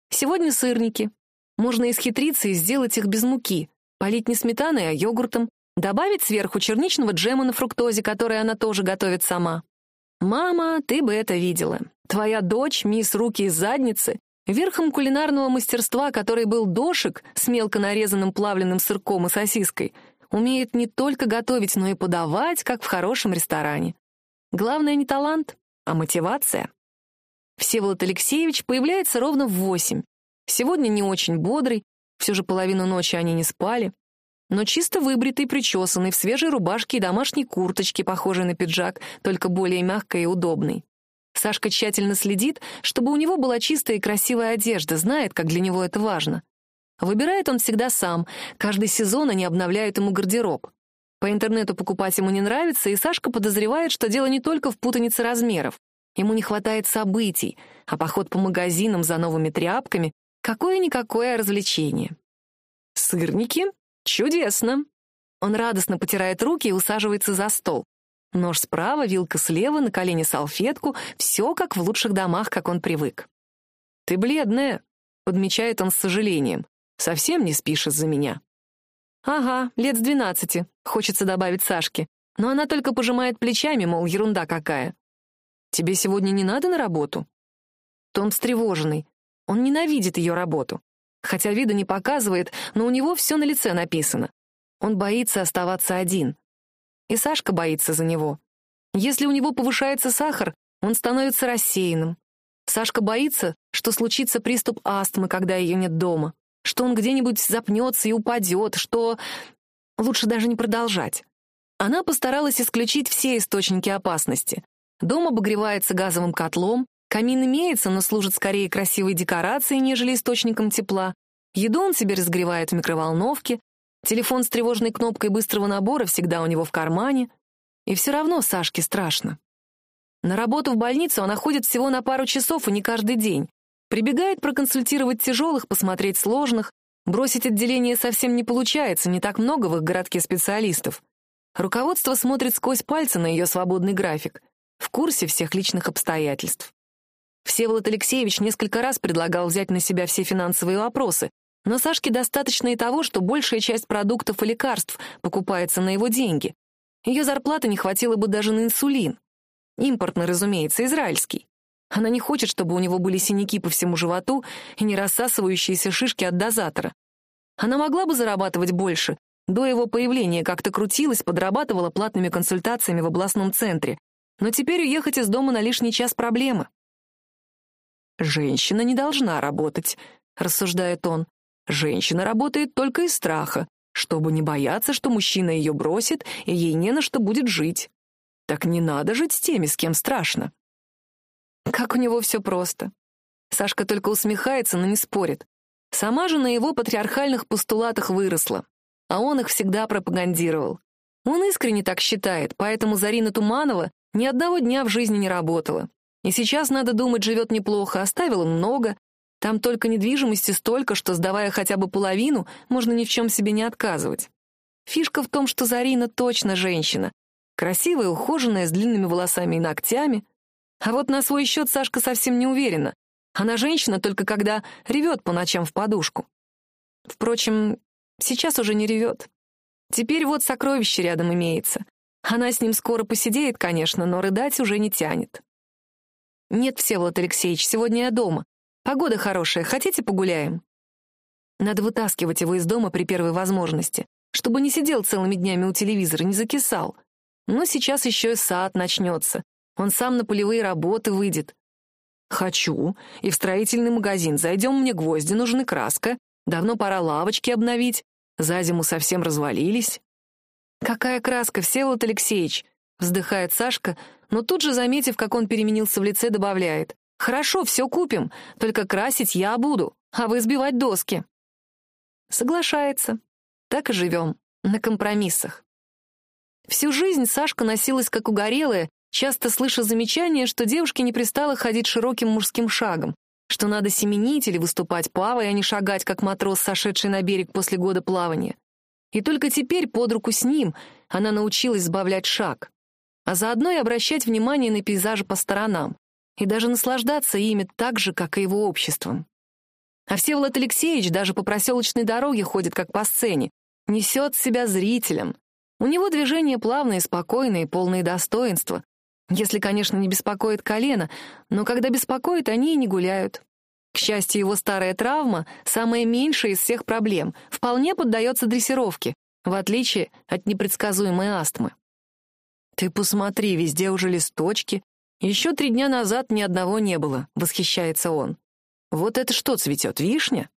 Сегодня сырники. Можно исхитриться и сделать их без муки, полить не сметаной, а йогуртом, добавить сверху черничного джема на фруктозе, который она тоже готовит сама. «Мама, ты бы это видела. Твоя дочь, мисс Руки из задницы, верхом кулинарного мастерства, который был дошик с мелко нарезанным плавленным сырком и сосиской, умеет не только готовить, но и подавать, как в хорошем ресторане. Главное не талант, а мотивация». Всеволод Алексеевич появляется ровно в восемь. Сегодня не очень бодрый, все же половину ночи они не спали, но чисто выбритый, причесанный, в свежей рубашке и домашней курточке, похожей на пиджак, только более мягкой и удобной. Сашка тщательно следит, чтобы у него была чистая и красивая одежда, знает, как для него это важно. Выбирает он всегда сам, каждый сезон они обновляют ему гардероб. По интернету покупать ему не нравится, и Сашка подозревает, что дело не только в путанице размеров. Ему не хватает событий, а поход по магазинам за новыми тряпками — какое-никакое развлечение. Сырники? Чудесно. Он радостно потирает руки и усаживается за стол. Нож справа, вилка слева, на колени салфетку — все как в лучших домах, как он привык. «Ты бледная», — подмечает он с сожалением. «Совсем не спишь из-за меня». «Ага, лет с двенадцати», — хочется добавить Сашке. Но она только пожимает плечами, мол, ерунда какая. Тебе сегодня не надо на работу?» Тон встревоженный. Он ненавидит ее работу. Хотя вида не показывает, но у него все на лице написано. Он боится оставаться один. И Сашка боится за него. Если у него повышается сахар, он становится рассеянным. Сашка боится, что случится приступ астмы, когда ее нет дома, что он где-нибудь запнется и упадет, что... Лучше даже не продолжать. Она постаралась исключить все источники опасности. Дом обогревается газовым котлом, камин имеется, но служит скорее красивой декорацией, нежели источником тепла. Еду он себе разогревает в микроволновке, телефон с тревожной кнопкой быстрого набора всегда у него в кармане. И все равно Сашке страшно. На работу в больницу она ходит всего на пару часов и не каждый день. Прибегает проконсультировать тяжелых, посмотреть сложных. Бросить отделение совсем не получается, не так много в их городке специалистов. Руководство смотрит сквозь пальцы на ее свободный график в курсе всех личных обстоятельств. Всеволод Алексеевич несколько раз предлагал взять на себя все финансовые вопросы, но Сашке достаточно и того, что большая часть продуктов и лекарств покупается на его деньги. Ее зарплаты не хватило бы даже на инсулин. Импортный, разумеется, израильский. Она не хочет, чтобы у него были синяки по всему животу и не рассасывающиеся шишки от дозатора. Она могла бы зарабатывать больше. До его появления как-то крутилась, подрабатывала платными консультациями в областном центре, но теперь уехать из дома на лишний час — проблема. «Женщина не должна работать», — рассуждает он. «Женщина работает только из страха, чтобы не бояться, что мужчина ее бросит, и ей не на что будет жить. Так не надо жить с теми, с кем страшно». Как у него все просто. Сашка только усмехается, но не спорит. Сама же на его патриархальных постулатах выросла, а он их всегда пропагандировал. Он искренне так считает, поэтому Зарина Туманова ни одного дня в жизни не работала. И сейчас, надо думать, живет неплохо, оставила много. Там только недвижимости столько, что, сдавая хотя бы половину, можно ни в чем себе не отказывать. Фишка в том, что Зарина точно женщина. Красивая, ухоженная, с длинными волосами и ногтями. А вот на свой счет Сашка совсем не уверена. Она женщина только когда ревет по ночам в подушку. Впрочем, сейчас уже не ревет. Теперь вот сокровище рядом имеется. Она с ним скоро посидеет, конечно, но рыдать уже не тянет. «Нет, Всеволод Алексеевич, сегодня я дома. Погода хорошая, хотите погуляем?» Надо вытаскивать его из дома при первой возможности, чтобы не сидел целыми днями у телевизора, не закисал. Но сейчас еще и сад начнется. Он сам на полевые работы выйдет. «Хочу. И в строительный магазин. Зайдем, мне гвозди нужны, краска. Давно пора лавочки обновить. За зиму совсем развалились». «Какая краска, Всеволод Алексеевич?» — вздыхает Сашка, но тут же, заметив, как он переменился в лице, добавляет. «Хорошо, все купим, только красить я буду, а вы сбивать доски». Соглашается. Так и живем, на компромиссах. Всю жизнь Сашка носилась как угорелая, часто слыша замечания, что девушке не пристало ходить широким мужским шагом, что надо семенить или выступать павой, а не шагать, как матрос, сошедший на берег после года плавания. И только теперь под руку с ним она научилась сбавлять шаг, а заодно и обращать внимание на пейзажи по сторонам, и даже наслаждаться ими так же, как и его обществом. А Всеволод Алексеевич даже по проселочной дороге ходит как по сцене, несет себя зрителям. У него движения плавные, спокойные, полные достоинства. Если, конечно, не беспокоит колено, но когда беспокоит, они и не гуляют. К счастью, его старая травма, самая меньшая из всех проблем, вполне поддается дрессировке, в отличие от непредсказуемой астмы. «Ты посмотри, везде уже листочки. Еще три дня назад ни одного не было», — восхищается он. Вот это что цветет, вишня?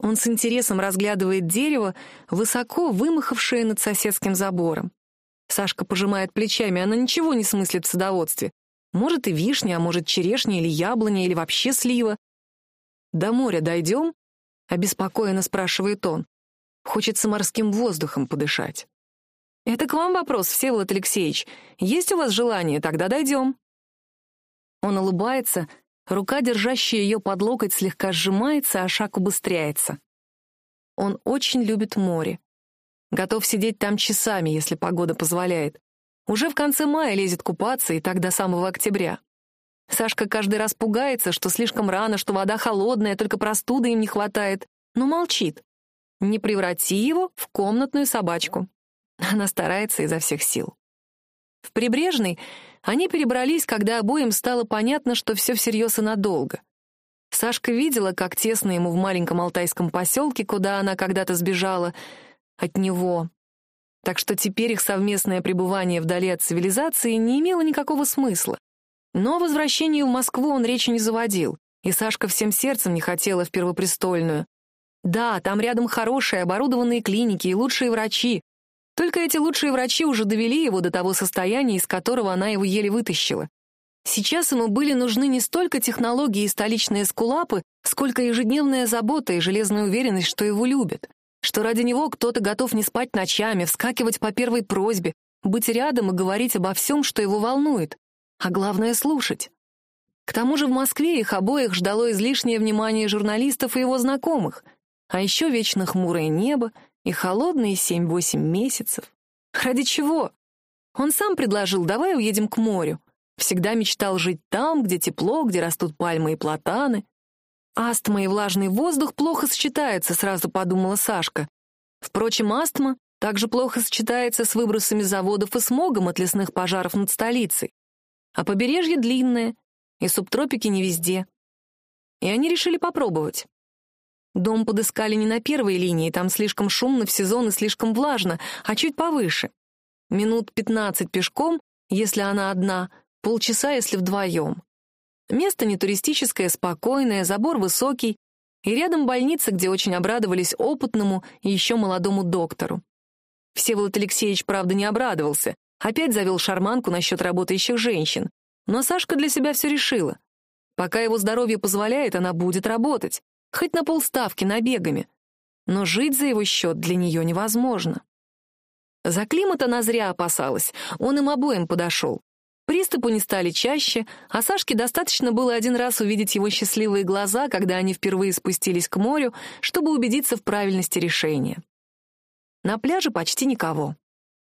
Он с интересом разглядывает дерево, высоко вымахавшее над соседским забором. Сашка пожимает плечами, она ничего не смыслит в садоводстве. Может и вишня, а может черешня или яблоня, или вообще слива. «До моря дойдем?» — обеспокоенно спрашивает он. Хочется морским воздухом подышать. «Это к вам вопрос, Всеволод Алексеевич. Есть у вас желание? Тогда дойдем». Он улыбается, Рука, держащая ее под локоть, слегка сжимается, а шаг убыстряется. Он очень любит море. Готов сидеть там часами, если погода позволяет. Уже в конце мая лезет купаться, и так до самого октября. Сашка каждый раз пугается, что слишком рано, что вода холодная, только простуды им не хватает, но молчит. Не преврати его в комнатную собачку. Она старается изо всех сил. В Прибрежной они перебрались, когда обоим стало понятно, что все всерьез и надолго. Сашка видела, как тесно ему в маленьком алтайском поселке, куда она когда-то сбежала от него. Так что теперь их совместное пребывание вдали от цивилизации не имело никакого смысла. Но о возвращении в Москву он речи не заводил, и Сашка всем сердцем не хотела в Первопрестольную. Да, там рядом хорошие оборудованные клиники и лучшие врачи, только эти лучшие врачи уже довели его до того состояния, из которого она его еле вытащила. Сейчас ему были нужны не столько технологии и столичные скулапы, сколько ежедневная забота и железная уверенность, что его любят, что ради него кто-то готов не спать ночами, вскакивать по первой просьбе, быть рядом и говорить обо всем, что его волнует, а главное — слушать. К тому же в Москве их обоих ждало излишнее внимание журналистов и его знакомых, а еще вечно хмурое небо и холодные семь-восемь месяцев. Ради чего? Он сам предложил, давай уедем к морю. Всегда мечтал жить там, где тепло, где растут пальмы и платаны. Астма и влажный воздух плохо сочетаются, сразу подумала Сашка. Впрочем, астма также плохо сочетается с выбросами заводов и смогом от лесных пожаров над столицей. А побережье длинное, и субтропики не везде. И они решили попробовать. Дом подыскали не на первой линии, там слишком шумно в сезон и слишком влажно, а чуть повыше. Минут пятнадцать пешком, если она одна, полчаса, если вдвоем. Место не туристическое, спокойное, забор высокий, и рядом больница, где очень обрадовались опытному и еще молодому доктору. Всеволод Алексеевич, правда, не обрадовался, опять завел шарманку насчет работающих женщин. Но Сашка для себя все решила. Пока его здоровье позволяет, она будет работать хоть на полставки набегами, но жить за его счет для нее невозможно. За климат она зря опасалась, он им обоим подошел. Приступы не стали чаще, а Сашке достаточно было один раз увидеть его счастливые глаза, когда они впервые спустились к морю, чтобы убедиться в правильности решения. На пляже почти никого.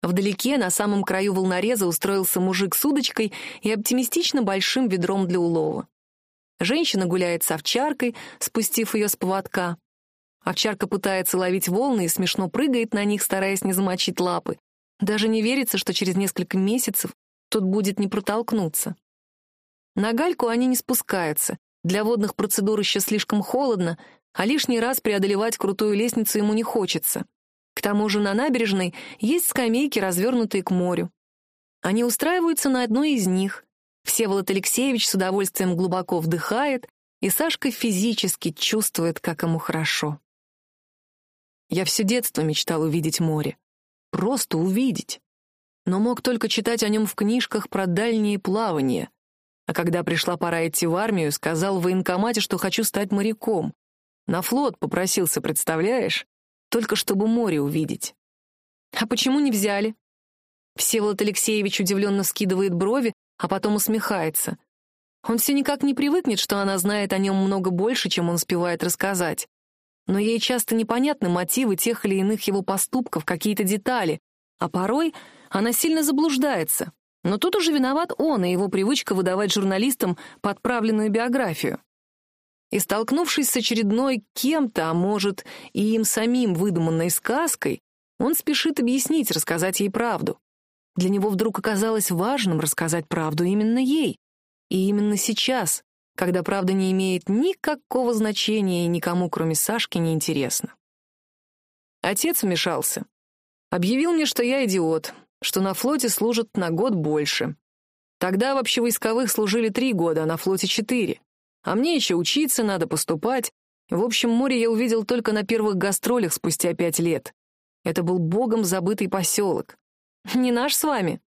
Вдалеке, на самом краю волнореза, устроился мужик с удочкой и оптимистично большим ведром для улова. Женщина гуляет с овчаркой, спустив ее с поводка. Овчарка пытается ловить волны и смешно прыгает на них, стараясь не замочить лапы. Даже не верится, что через несколько месяцев тут будет не протолкнуться. На гальку они не спускаются. Для водных процедур еще слишком холодно, а лишний раз преодолевать крутую лестницу ему не хочется. К тому же на набережной есть скамейки, развернутые к морю. Они устраиваются на одной из них. Всеволод Алексеевич с удовольствием глубоко вдыхает, и Сашка физически чувствует, как ему хорошо. Я все детство мечтал увидеть море. Просто увидеть. Но мог только читать о нем в книжках про дальние плавания. А когда пришла пора идти в армию, сказал в военкомате, что хочу стать моряком. На флот попросился, представляешь? Только чтобы море увидеть. А почему не взяли? Всеволод Алексеевич удивленно скидывает брови, а потом усмехается. Он все никак не привыкнет, что она знает о нем много больше, чем он успевает рассказать. Но ей часто непонятны мотивы тех или иных его поступков, какие-то детали, а порой она сильно заблуждается. Но тут уже виноват он и его привычка выдавать журналистам подправленную биографию. И столкнувшись с очередной кем-то, а может, и им самим выдуманной сказкой, он спешит объяснить, рассказать ей правду. Для него вдруг оказалось важным рассказать правду именно ей. И именно сейчас, когда правда не имеет никакого значения и никому, кроме Сашки, не интересно. Отец вмешался. Объявил мне, что я идиот, что на флоте служат на год больше. Тогда в общевойсковых служили три года, а на флоте четыре. А мне еще учиться надо, поступать. В общем, море я увидел только на первых гастролях спустя пять лет. Это был богом забытый поселок. Не наш с вами.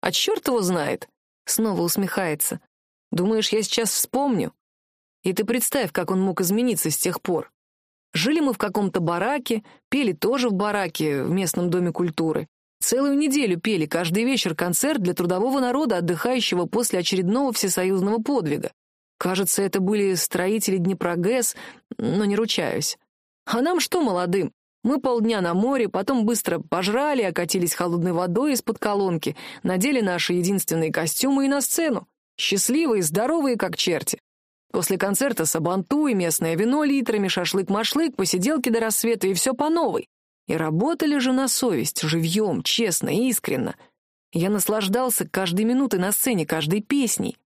А черт его знает. Снова усмехается. Думаешь, я сейчас вспомню? И ты представь, как он мог измениться с тех пор. Жили мы в каком-то бараке, пели тоже в бараке, в местном доме культуры. Целую неделю пели каждый вечер концерт для трудового народа, отдыхающего после очередного всесоюзного подвига. Кажется, это были строители Днепрогэс, но не ручаюсь. А нам что, молодым? Мы полдня на море, потом быстро пожрали, окатились холодной водой из-под колонки, надели наши единственные костюмы и на сцену. Счастливые, здоровые, как черти. После концерта сабантуй, местное вино литрами, шашлык-машлык, посиделки до рассвета и все по новой. И работали же на совесть, живьем, честно, искренно. Я наслаждался каждой минутой на сцене, каждой песней.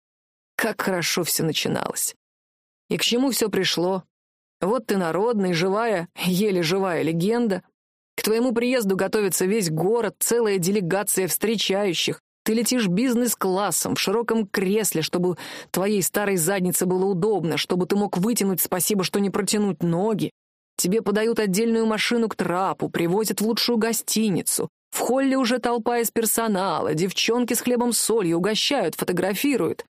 Как хорошо все начиналось. И к чему все пришло? Вот ты народный, живая, еле живая легенда. К твоему приезду готовится весь город, целая делегация встречающих. Ты летишь бизнес-классом, в широком кресле, чтобы твоей старой заднице было удобно, чтобы ты мог вытянуть, спасибо, что не протянуть ноги. Тебе подают отдельную машину к трапу, привозят в лучшую гостиницу. В холле уже толпа из персонала, девчонки с хлебом солью угощают, фотографируют.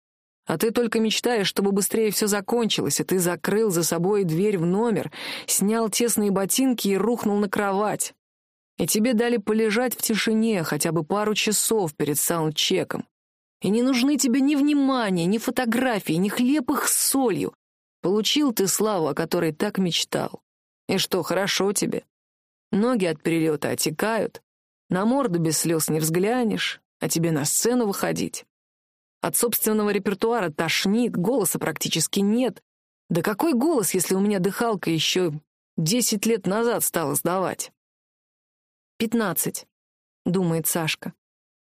А ты только мечтаешь, чтобы быстрее все закончилось, и ты закрыл за собой дверь в номер, снял тесные ботинки и рухнул на кровать. И тебе дали полежать в тишине хотя бы пару часов перед саундчеком. И не нужны тебе ни внимания, ни фотографии, ни хлеб их с солью. Получил ты славу, о которой так мечтал. И что, хорошо тебе? Ноги от перелета отекают, на морду без слез не взглянешь, а тебе на сцену выходить. От собственного репертуара тошнит, голоса практически нет. Да какой голос, если у меня дыхалка еще десять лет назад стала сдавать? «Пятнадцать», — думает Сашка.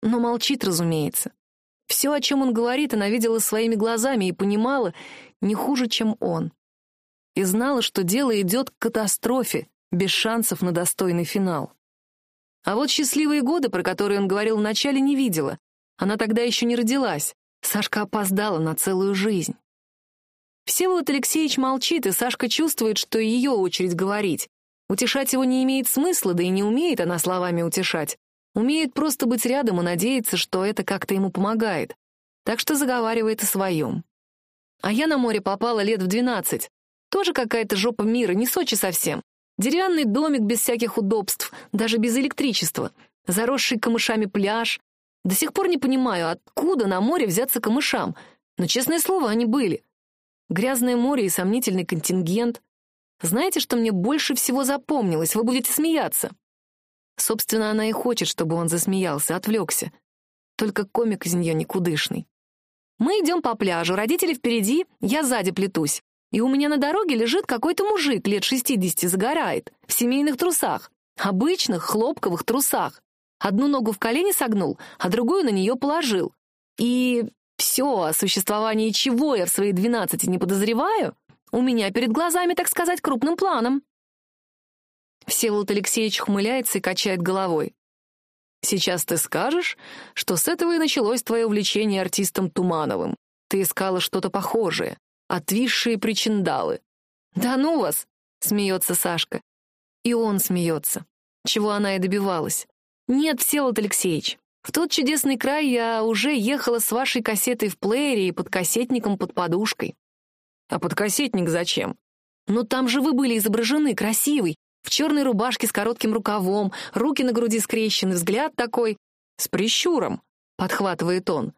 Но молчит, разумеется. Все, о чем он говорит, она видела своими глазами и понимала не хуже, чем он. И знала, что дело идет к катастрофе, без шансов на достойный финал. А вот счастливые годы, про которые он говорил вначале, не видела. Она тогда еще не родилась. Сашка опоздала на целую жизнь. Всеволод Алексеевич молчит, и Сашка чувствует, что ее очередь говорить. Утешать его не имеет смысла, да и не умеет она словами утешать. Умеет просто быть рядом и надеяться, что это как-то ему помогает. Так что заговаривает о своем. А я на море попала лет в двенадцать. Тоже какая-то жопа мира, не Сочи совсем. Деревянный домик без всяких удобств, даже без электричества. Заросший камышами пляж, до сих пор не понимаю, откуда на море взяться камышам, но, честное слово, они были. Грязное море и сомнительный контингент. Знаете, что мне больше всего запомнилось? Вы будете смеяться. Собственно, она и хочет, чтобы он засмеялся, отвлекся. Только комик из нее никудышный. Мы идем по пляжу, родители впереди, я сзади плетусь. И у меня на дороге лежит какой-то мужик лет 60, загорает, в семейных трусах, обычных хлопковых трусах. Одну ногу в колени согнул, а другую на нее положил. И все, о существовании чего я в свои двенадцати не подозреваю, у меня перед глазами, так сказать, крупным планом. Всеволод Алексеевич хмыляется и качает головой. «Сейчас ты скажешь, что с этого и началось твое увлечение артистом Тумановым. Ты искала что-то похожее, отвисшие причиндалы». «Да ну вас!» — смеется Сашка. И он смеется, чего она и добивалась. «Нет, Всеволод Алексеевич, в тот чудесный край я уже ехала с вашей кассетой в плеере и под кассетником под подушкой». «А подкассетник зачем?» «Ну там же вы были изображены, красивый, в черной рубашке с коротким рукавом, руки на груди скрещены, взгляд такой... С прищуром, подхватывает он.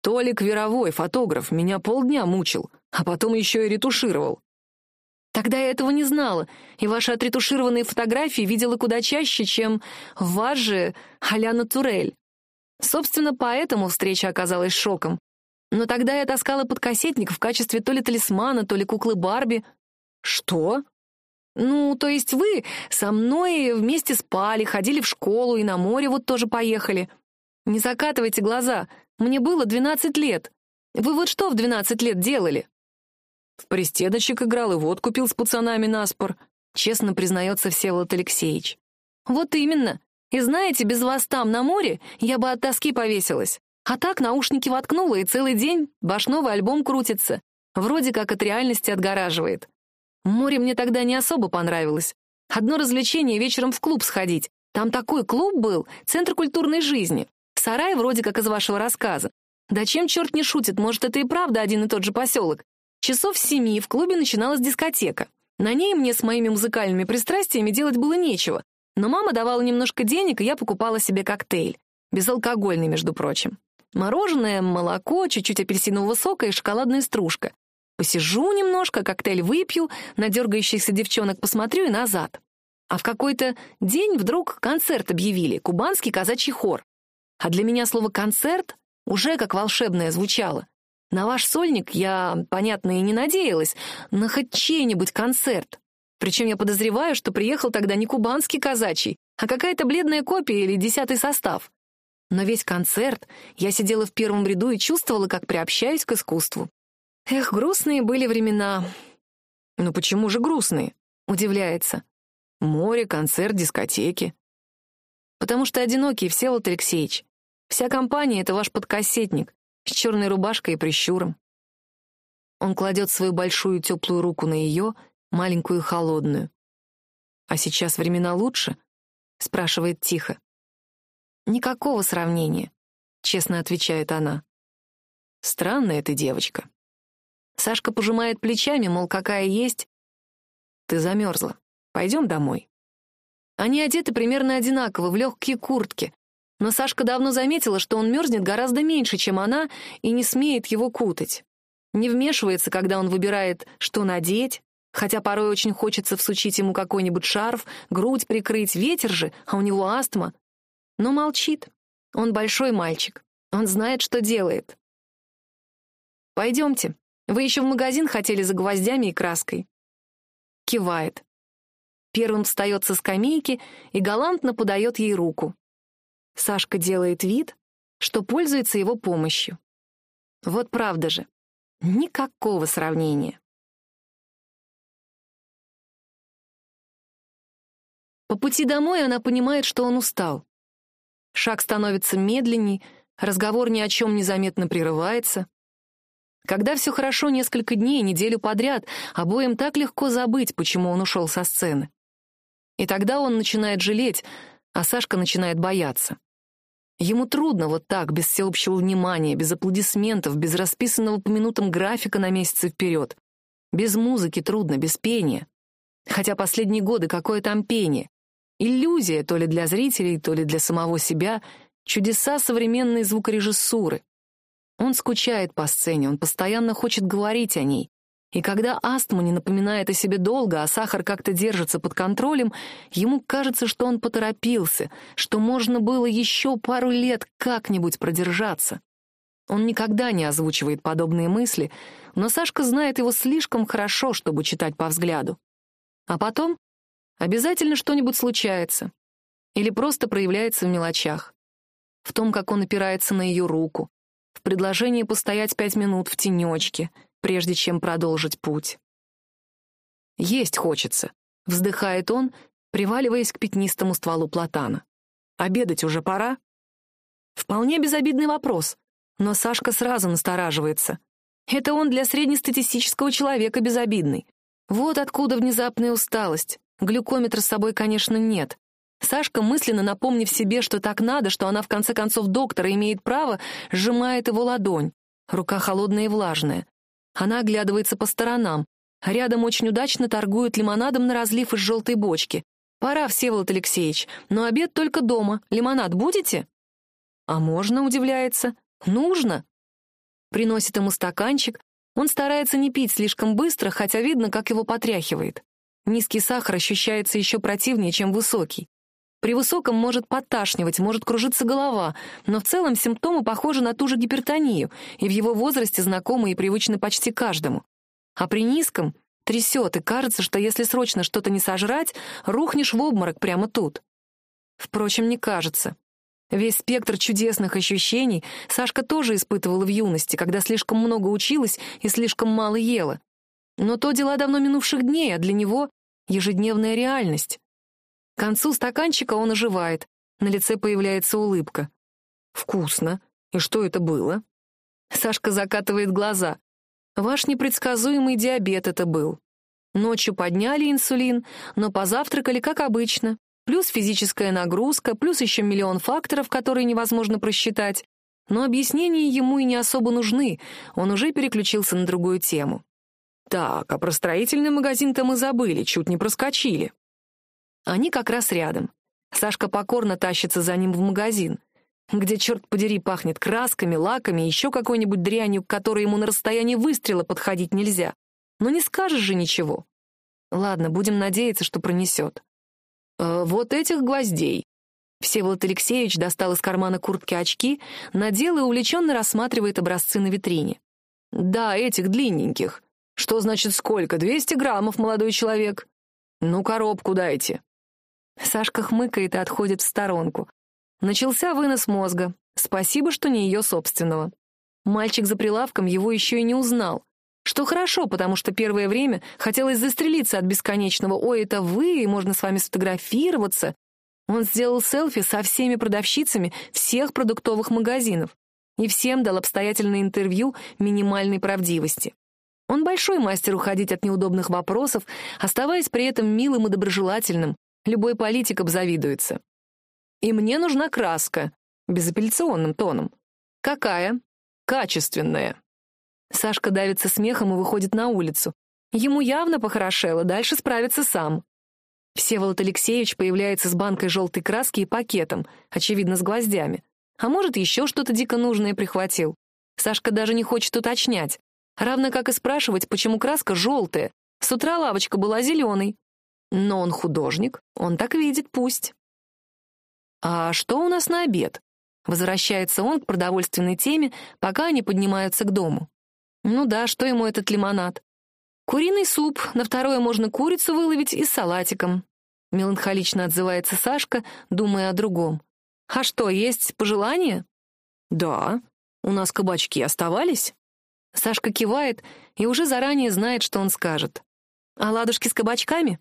Толик Веровой, фотограф, меня полдня мучил, а потом еще и ретушировал. Тогда я этого не знала, и ваши отретушированные фотографии видела куда чаще, чем ваш же Аляна Турель. Собственно, поэтому встреча оказалась шоком. Но тогда я таскала подкассетник в качестве то ли талисмана, то ли куклы Барби. Что? Ну, то есть вы со мной вместе спали, ходили в школу и на море вот тоже поехали. Не закатывайте глаза, мне было 12 лет. Вы вот что в 12 лет делали? В пристедочек играл и водку пил с пацанами на спор, честно признается Всеволод Алексеевич. Вот именно. И знаете, без вас там, на море, я бы от тоски повесилась. А так наушники воткнула, и целый день ваш новый альбом крутится. Вроде как от реальности отгораживает. Море мне тогда не особо понравилось. Одно развлечение — вечером в клуб сходить. Там такой клуб был, центр культурной жизни. Сарай вроде как из вашего рассказа. Да чем черт не шутит, может, это и правда один и тот же поселок. Часов семи в клубе начиналась дискотека. На ней мне с моими музыкальными пристрастиями делать было нечего. Но мама давала немножко денег, и я покупала себе коктейль. Безалкогольный, между прочим. Мороженое, молоко, чуть-чуть апельсинового сока и шоколадная стружка. Посижу немножко, коктейль выпью, на дергающихся девчонок посмотрю и назад. А в какой-то день вдруг концерт объявили, кубанский казачий хор. А для меня слово «концерт» уже как волшебное звучало. На ваш сольник я, понятно, и не надеялась, на хоть чей-нибудь концерт. Причем я подозреваю, что приехал тогда не кубанский казачий, а какая-то бледная копия или десятый состав. Но весь концерт я сидела в первом ряду и чувствовала, как приобщаюсь к искусству. Эх, грустные были времена. Ну почему же грустные? Удивляется. Море, концерт, дискотеки. Потому что одинокий, Всеволод Алексеевич. Вся компания — это ваш подкассетник с черной рубашкой и прищуром. Он кладет свою большую теплую руку на ее, маленькую холодную. «А сейчас времена лучше?» — спрашивает тихо. «Никакого сравнения», — честно отвечает она. «Странная ты девочка». Сашка пожимает плечами, мол, какая есть. Ты замерзла. Пойдем домой. Они одеты примерно одинаково, в легкие куртки. Но Сашка давно заметила, что он мерзнет гораздо меньше, чем она, и не смеет его кутать. Не вмешивается, когда он выбирает, что надеть, хотя порой очень хочется всучить ему какой-нибудь шарф, грудь прикрыть, ветер же, а у него астма. Но молчит. Он большой мальчик. Он знает, что делает. «Пойдемте», вы еще в магазин хотели за гвоздями и краской?» Кивает. Первым встает со скамейки и галантно подает ей руку. Сашка делает вид, что пользуется его помощью. Вот правда же, никакого сравнения. По пути домой она понимает, что он устал. Шаг становится медленней, разговор ни о чем незаметно прерывается. Когда все хорошо несколько дней, неделю подряд, обоим так легко забыть, почему он ушел со сцены. И тогда он начинает жалеть, а Сашка начинает бояться. Ему трудно вот так, без всеобщего внимания, без аплодисментов, без расписанного по минутам графика на месяцы вперед. Без музыки трудно, без пения. Хотя последние годы какое там пение? Иллюзия то ли для зрителей, то ли для самого себя, чудеса современной звукорежиссуры. Он скучает по сцене, он постоянно хочет говорить о ней. И когда астма не напоминает о себе долго, а сахар как-то держится под контролем, ему кажется, что он поторопился, что можно было еще пару лет как-нибудь продержаться. Он никогда не озвучивает подобные мысли, но Сашка знает его слишком хорошо, чтобы читать по взгляду. А потом обязательно что-нибудь случается. Или просто проявляется в мелочах. В том, как он опирается на ее руку, в предложении постоять пять минут в тенечке — прежде чем продолжить путь. «Есть хочется», — вздыхает он, приваливаясь к пятнистому стволу платана. «Обедать уже пора?» Вполне безобидный вопрос, но Сашка сразу настораживается. Это он для среднестатистического человека безобидный. Вот откуда внезапная усталость. Глюкометра с собой, конечно, нет. Сашка, мысленно напомнив себе, что так надо, что она в конце концов доктора имеет право, сжимает его ладонь. Рука холодная и влажная. Она оглядывается по сторонам. Рядом очень удачно торгуют лимонадом на разлив из желтой бочки. «Пора, Всеволод Алексеевич, но обед только дома. Лимонад будете?» «А можно?» — удивляется. «Нужно». Приносит ему стаканчик. Он старается не пить слишком быстро, хотя видно, как его потряхивает. Низкий сахар ощущается еще противнее, чем высокий. При высоком может подташнивать, может кружиться голова, но в целом симптомы похожи на ту же гипертонию, и в его возрасте знакомы и привычны почти каждому. А при низком трясет, и кажется, что если срочно что-то не сожрать, рухнешь в обморок прямо тут. Впрочем, не кажется. Весь спектр чудесных ощущений Сашка тоже испытывала в юности, когда слишком много училась и слишком мало ела. Но то дела давно минувших дней, а для него — ежедневная реальность. К концу стаканчика он оживает. На лице появляется улыбка. «Вкусно. И что это было?» Сашка закатывает глаза. «Ваш непредсказуемый диабет это был. Ночью подняли инсулин, но позавтракали, как обычно. Плюс физическая нагрузка, плюс еще миллион факторов, которые невозможно просчитать. Но объяснения ему и не особо нужны, он уже переключился на другую тему. «Так, а про строительный магазин-то мы забыли, чуть не проскочили». Они как раз рядом. Сашка покорно тащится за ним в магазин, где, черт подери, пахнет красками, лаками и еще какой-нибудь дрянью, к которой ему на расстоянии выстрела подходить нельзя. Но не скажешь же ничего. Ладно, будем надеяться, что пронесет. «Э, «Вот этих гвоздей». Всеволод Алексеевич достал из кармана куртки очки, надел и увлеченно рассматривает образцы на витрине. «Да, этих длинненьких. Что значит сколько? Двести граммов, молодой человек. Ну, коробку дайте». Сашка хмыкает и отходит в сторонку. Начался вынос мозга. Спасибо, что не ее собственного. Мальчик за прилавком его еще и не узнал. Что хорошо, потому что первое время хотелось застрелиться от бесконечного «Ой, это вы, можно с вами сфотографироваться». Он сделал селфи со всеми продавщицами всех продуктовых магазинов и всем дал обстоятельное интервью минимальной правдивости. Он большой мастер уходить от неудобных вопросов, оставаясь при этом милым и доброжелательным, Любой политик обзавидуется. И мне нужна краска, безапелляционным тоном. Какая? Качественная. Сашка давится смехом и выходит на улицу. Ему явно похорошело, дальше справится сам. Всеволод Алексеевич появляется с банкой желтой краски и пакетом, очевидно, с гвоздями. А может, еще что-то дико нужное прихватил. Сашка даже не хочет уточнять. Равно как и спрашивать, почему краска желтая. С утра лавочка была зеленой. Но он художник, он так видит, пусть. «А что у нас на обед?» Возвращается он к продовольственной теме, пока они поднимаются к дому. Ну да, что ему этот лимонад? Куриный суп, на второе можно курицу выловить и с салатиком. Меланхолично отзывается Сашка, думая о другом. А что, есть пожелания? Да, у нас кабачки оставались. Сашка кивает и уже заранее знает, что он скажет. А ладушки с кабачками?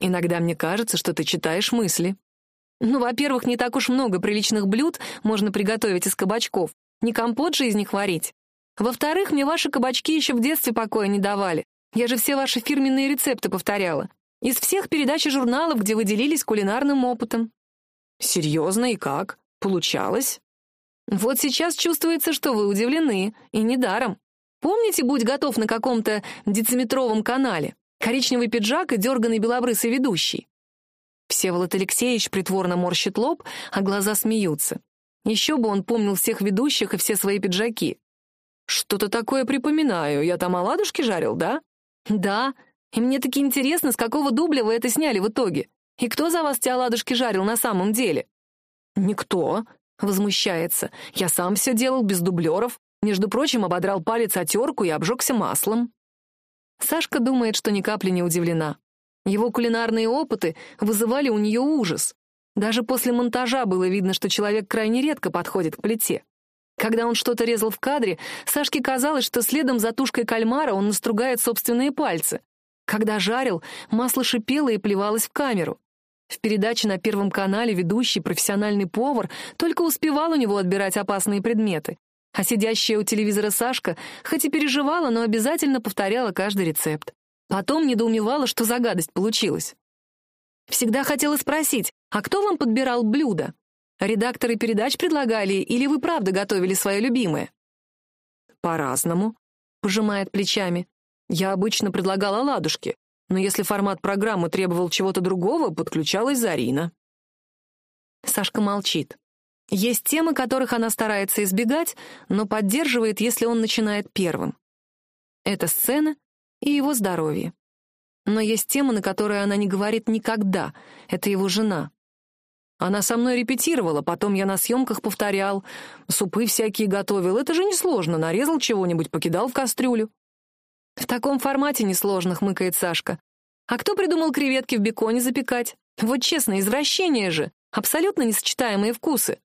Иногда мне кажется, что ты читаешь мысли. Ну, во-первых, не так уж много приличных блюд можно приготовить из кабачков. Не компот же из них варить. Во-вторых, мне ваши кабачки еще в детстве покоя не давали. Я же все ваши фирменные рецепты повторяла. Из всех передач и журналов, где вы делились кулинарным опытом. Серьезно и как? Получалось? Вот сейчас чувствуется, что вы удивлены, и недаром. Помните «Будь готов» на каком-то дециметровом канале? Коричневый пиджак и дерганный белобрысый ведущий. Всеволод Алексеевич притворно морщит лоб, а глаза смеются. Еще бы он помнил всех ведущих и все свои пиджаки. «Что-то такое припоминаю. Я там оладушки жарил, да?» «Да, и мне таки интересно, с какого дубля вы это сняли в итоге? И кто за вас те оладушки жарил на самом деле?» «Никто», — возмущается. «Я сам все делал без дублеров. Между прочим, ободрал палец о терку и обжегся маслом». Сашка думает, что ни капли не удивлена. Его кулинарные опыты вызывали у нее ужас. Даже после монтажа было видно, что человек крайне редко подходит к плите. Когда он что-то резал в кадре, Сашке казалось, что следом за тушкой кальмара он настругает собственные пальцы. Когда жарил, масло шипело и плевалось в камеру. В передаче на Первом канале ведущий профессиональный повар только успевал у него отбирать опасные предметы. А сидящая у телевизора Сашка хоть и переживала, но обязательно повторяла каждый рецепт. Потом недоумевала, что за гадость получилась. Всегда хотела спросить, а кто вам подбирал блюда? Редакторы передач предлагали, или вы правда готовили свое любимое? По-разному, пожимает плечами. Я обычно предлагала ладушки, но если формат программы требовал чего-то другого, подключалась Зарина. Сашка молчит. Есть темы, которых она старается избегать, но поддерживает, если он начинает первым. Это сцена и его здоровье. Но есть темы, на которые она не говорит никогда. Это его жена. Она со мной репетировала, потом я на съемках повторял. Супы всякие готовил. Это же несложно. Нарезал чего-нибудь, покидал в кастрюлю. В таком формате несложно, хмыкает Сашка. А кто придумал креветки в беконе запекать? Вот честно, извращение же. Абсолютно несочетаемые вкусы.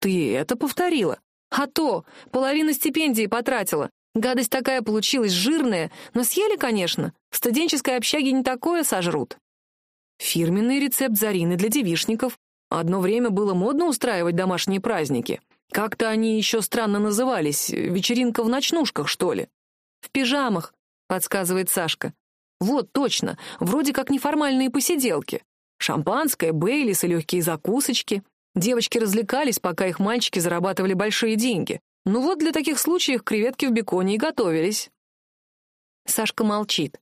Ты это повторила? А то, половину стипендии потратила. Гадость такая получилась жирная, но съели, конечно. В студенческой общаге не такое сожрут. Фирменный рецепт Зарины для девишников. Одно время было модно устраивать домашние праздники. Как-то они еще странно назывались. Вечеринка в ночнушках, что ли? В пижамах, подсказывает Сашка. Вот, точно. Вроде как неформальные посиделки. Шампанское, бейлис и легкие закусочки. Девочки развлекались, пока их мальчики зарабатывали большие деньги. Ну вот для таких случаев креветки в беконе и готовились. Сашка молчит.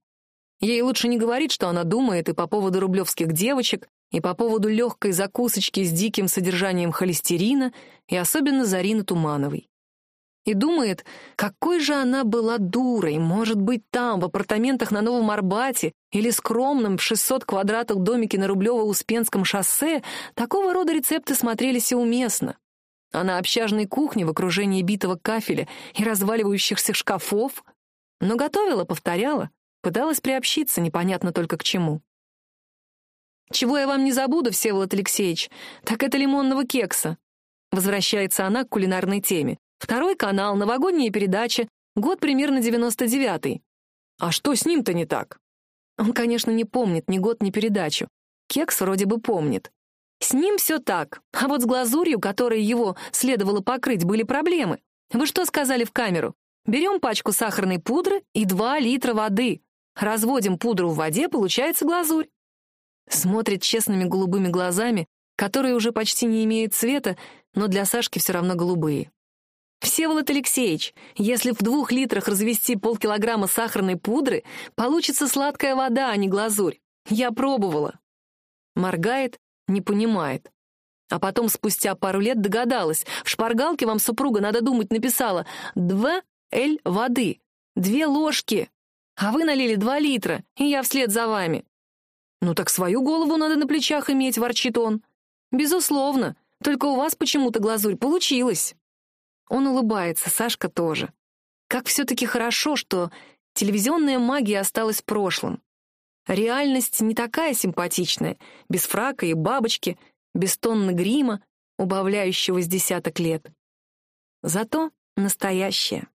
Ей лучше не говорить, что она думает и по поводу рублевских девочек, и по поводу легкой закусочки с диким содержанием холестерина, и особенно Зарины Тумановой. И думает, какой же она была дурой, может быть, там, в апартаментах на Новом Арбате или скромном в 600 квадратах домике на Рублево-Успенском шоссе, такого рода рецепты смотрелись и уместно. А на общажной кухне в окружении битого кафеля и разваливающихся шкафов. Но готовила, повторяла, пыталась приобщиться, непонятно только к чему. Чего я вам не забуду, Всеволод Алексеевич, так это лимонного кекса. Возвращается она к кулинарной теме. Второй канал, новогодняя передача, год примерно 99-й. А что с ним-то не так? Он, конечно, не помнит ни год, ни передачу. Кекс вроде бы помнит. С ним все так, а вот с глазурью, которой его следовало покрыть, были проблемы. Вы что сказали в камеру? Берем пачку сахарной пудры и 2 литра воды. Разводим пудру в воде, получается глазурь. Смотрит честными голубыми глазами, которые уже почти не имеют цвета, но для Сашки все равно голубые. «Всеволод Алексеевич, если в двух литрах развести полкилограмма сахарной пудры, получится сладкая вода, а не глазурь. Я пробовала». Моргает, не понимает. А потом, спустя пару лет, догадалась. В шпаргалке вам супруга, надо думать, написала «два эль воды», «две ложки». А вы налили два литра, и я вслед за вами. «Ну так свою голову надо на плечах иметь», — ворчит он. «Безусловно, только у вас почему-то глазурь получилась». Он улыбается, Сашка тоже. Как все-таки хорошо, что телевизионная магия осталась в прошлом. Реальность не такая симпатичная, без фрака и бабочки, без тонны грима, убавляющего с десяток лет. Зато настоящая.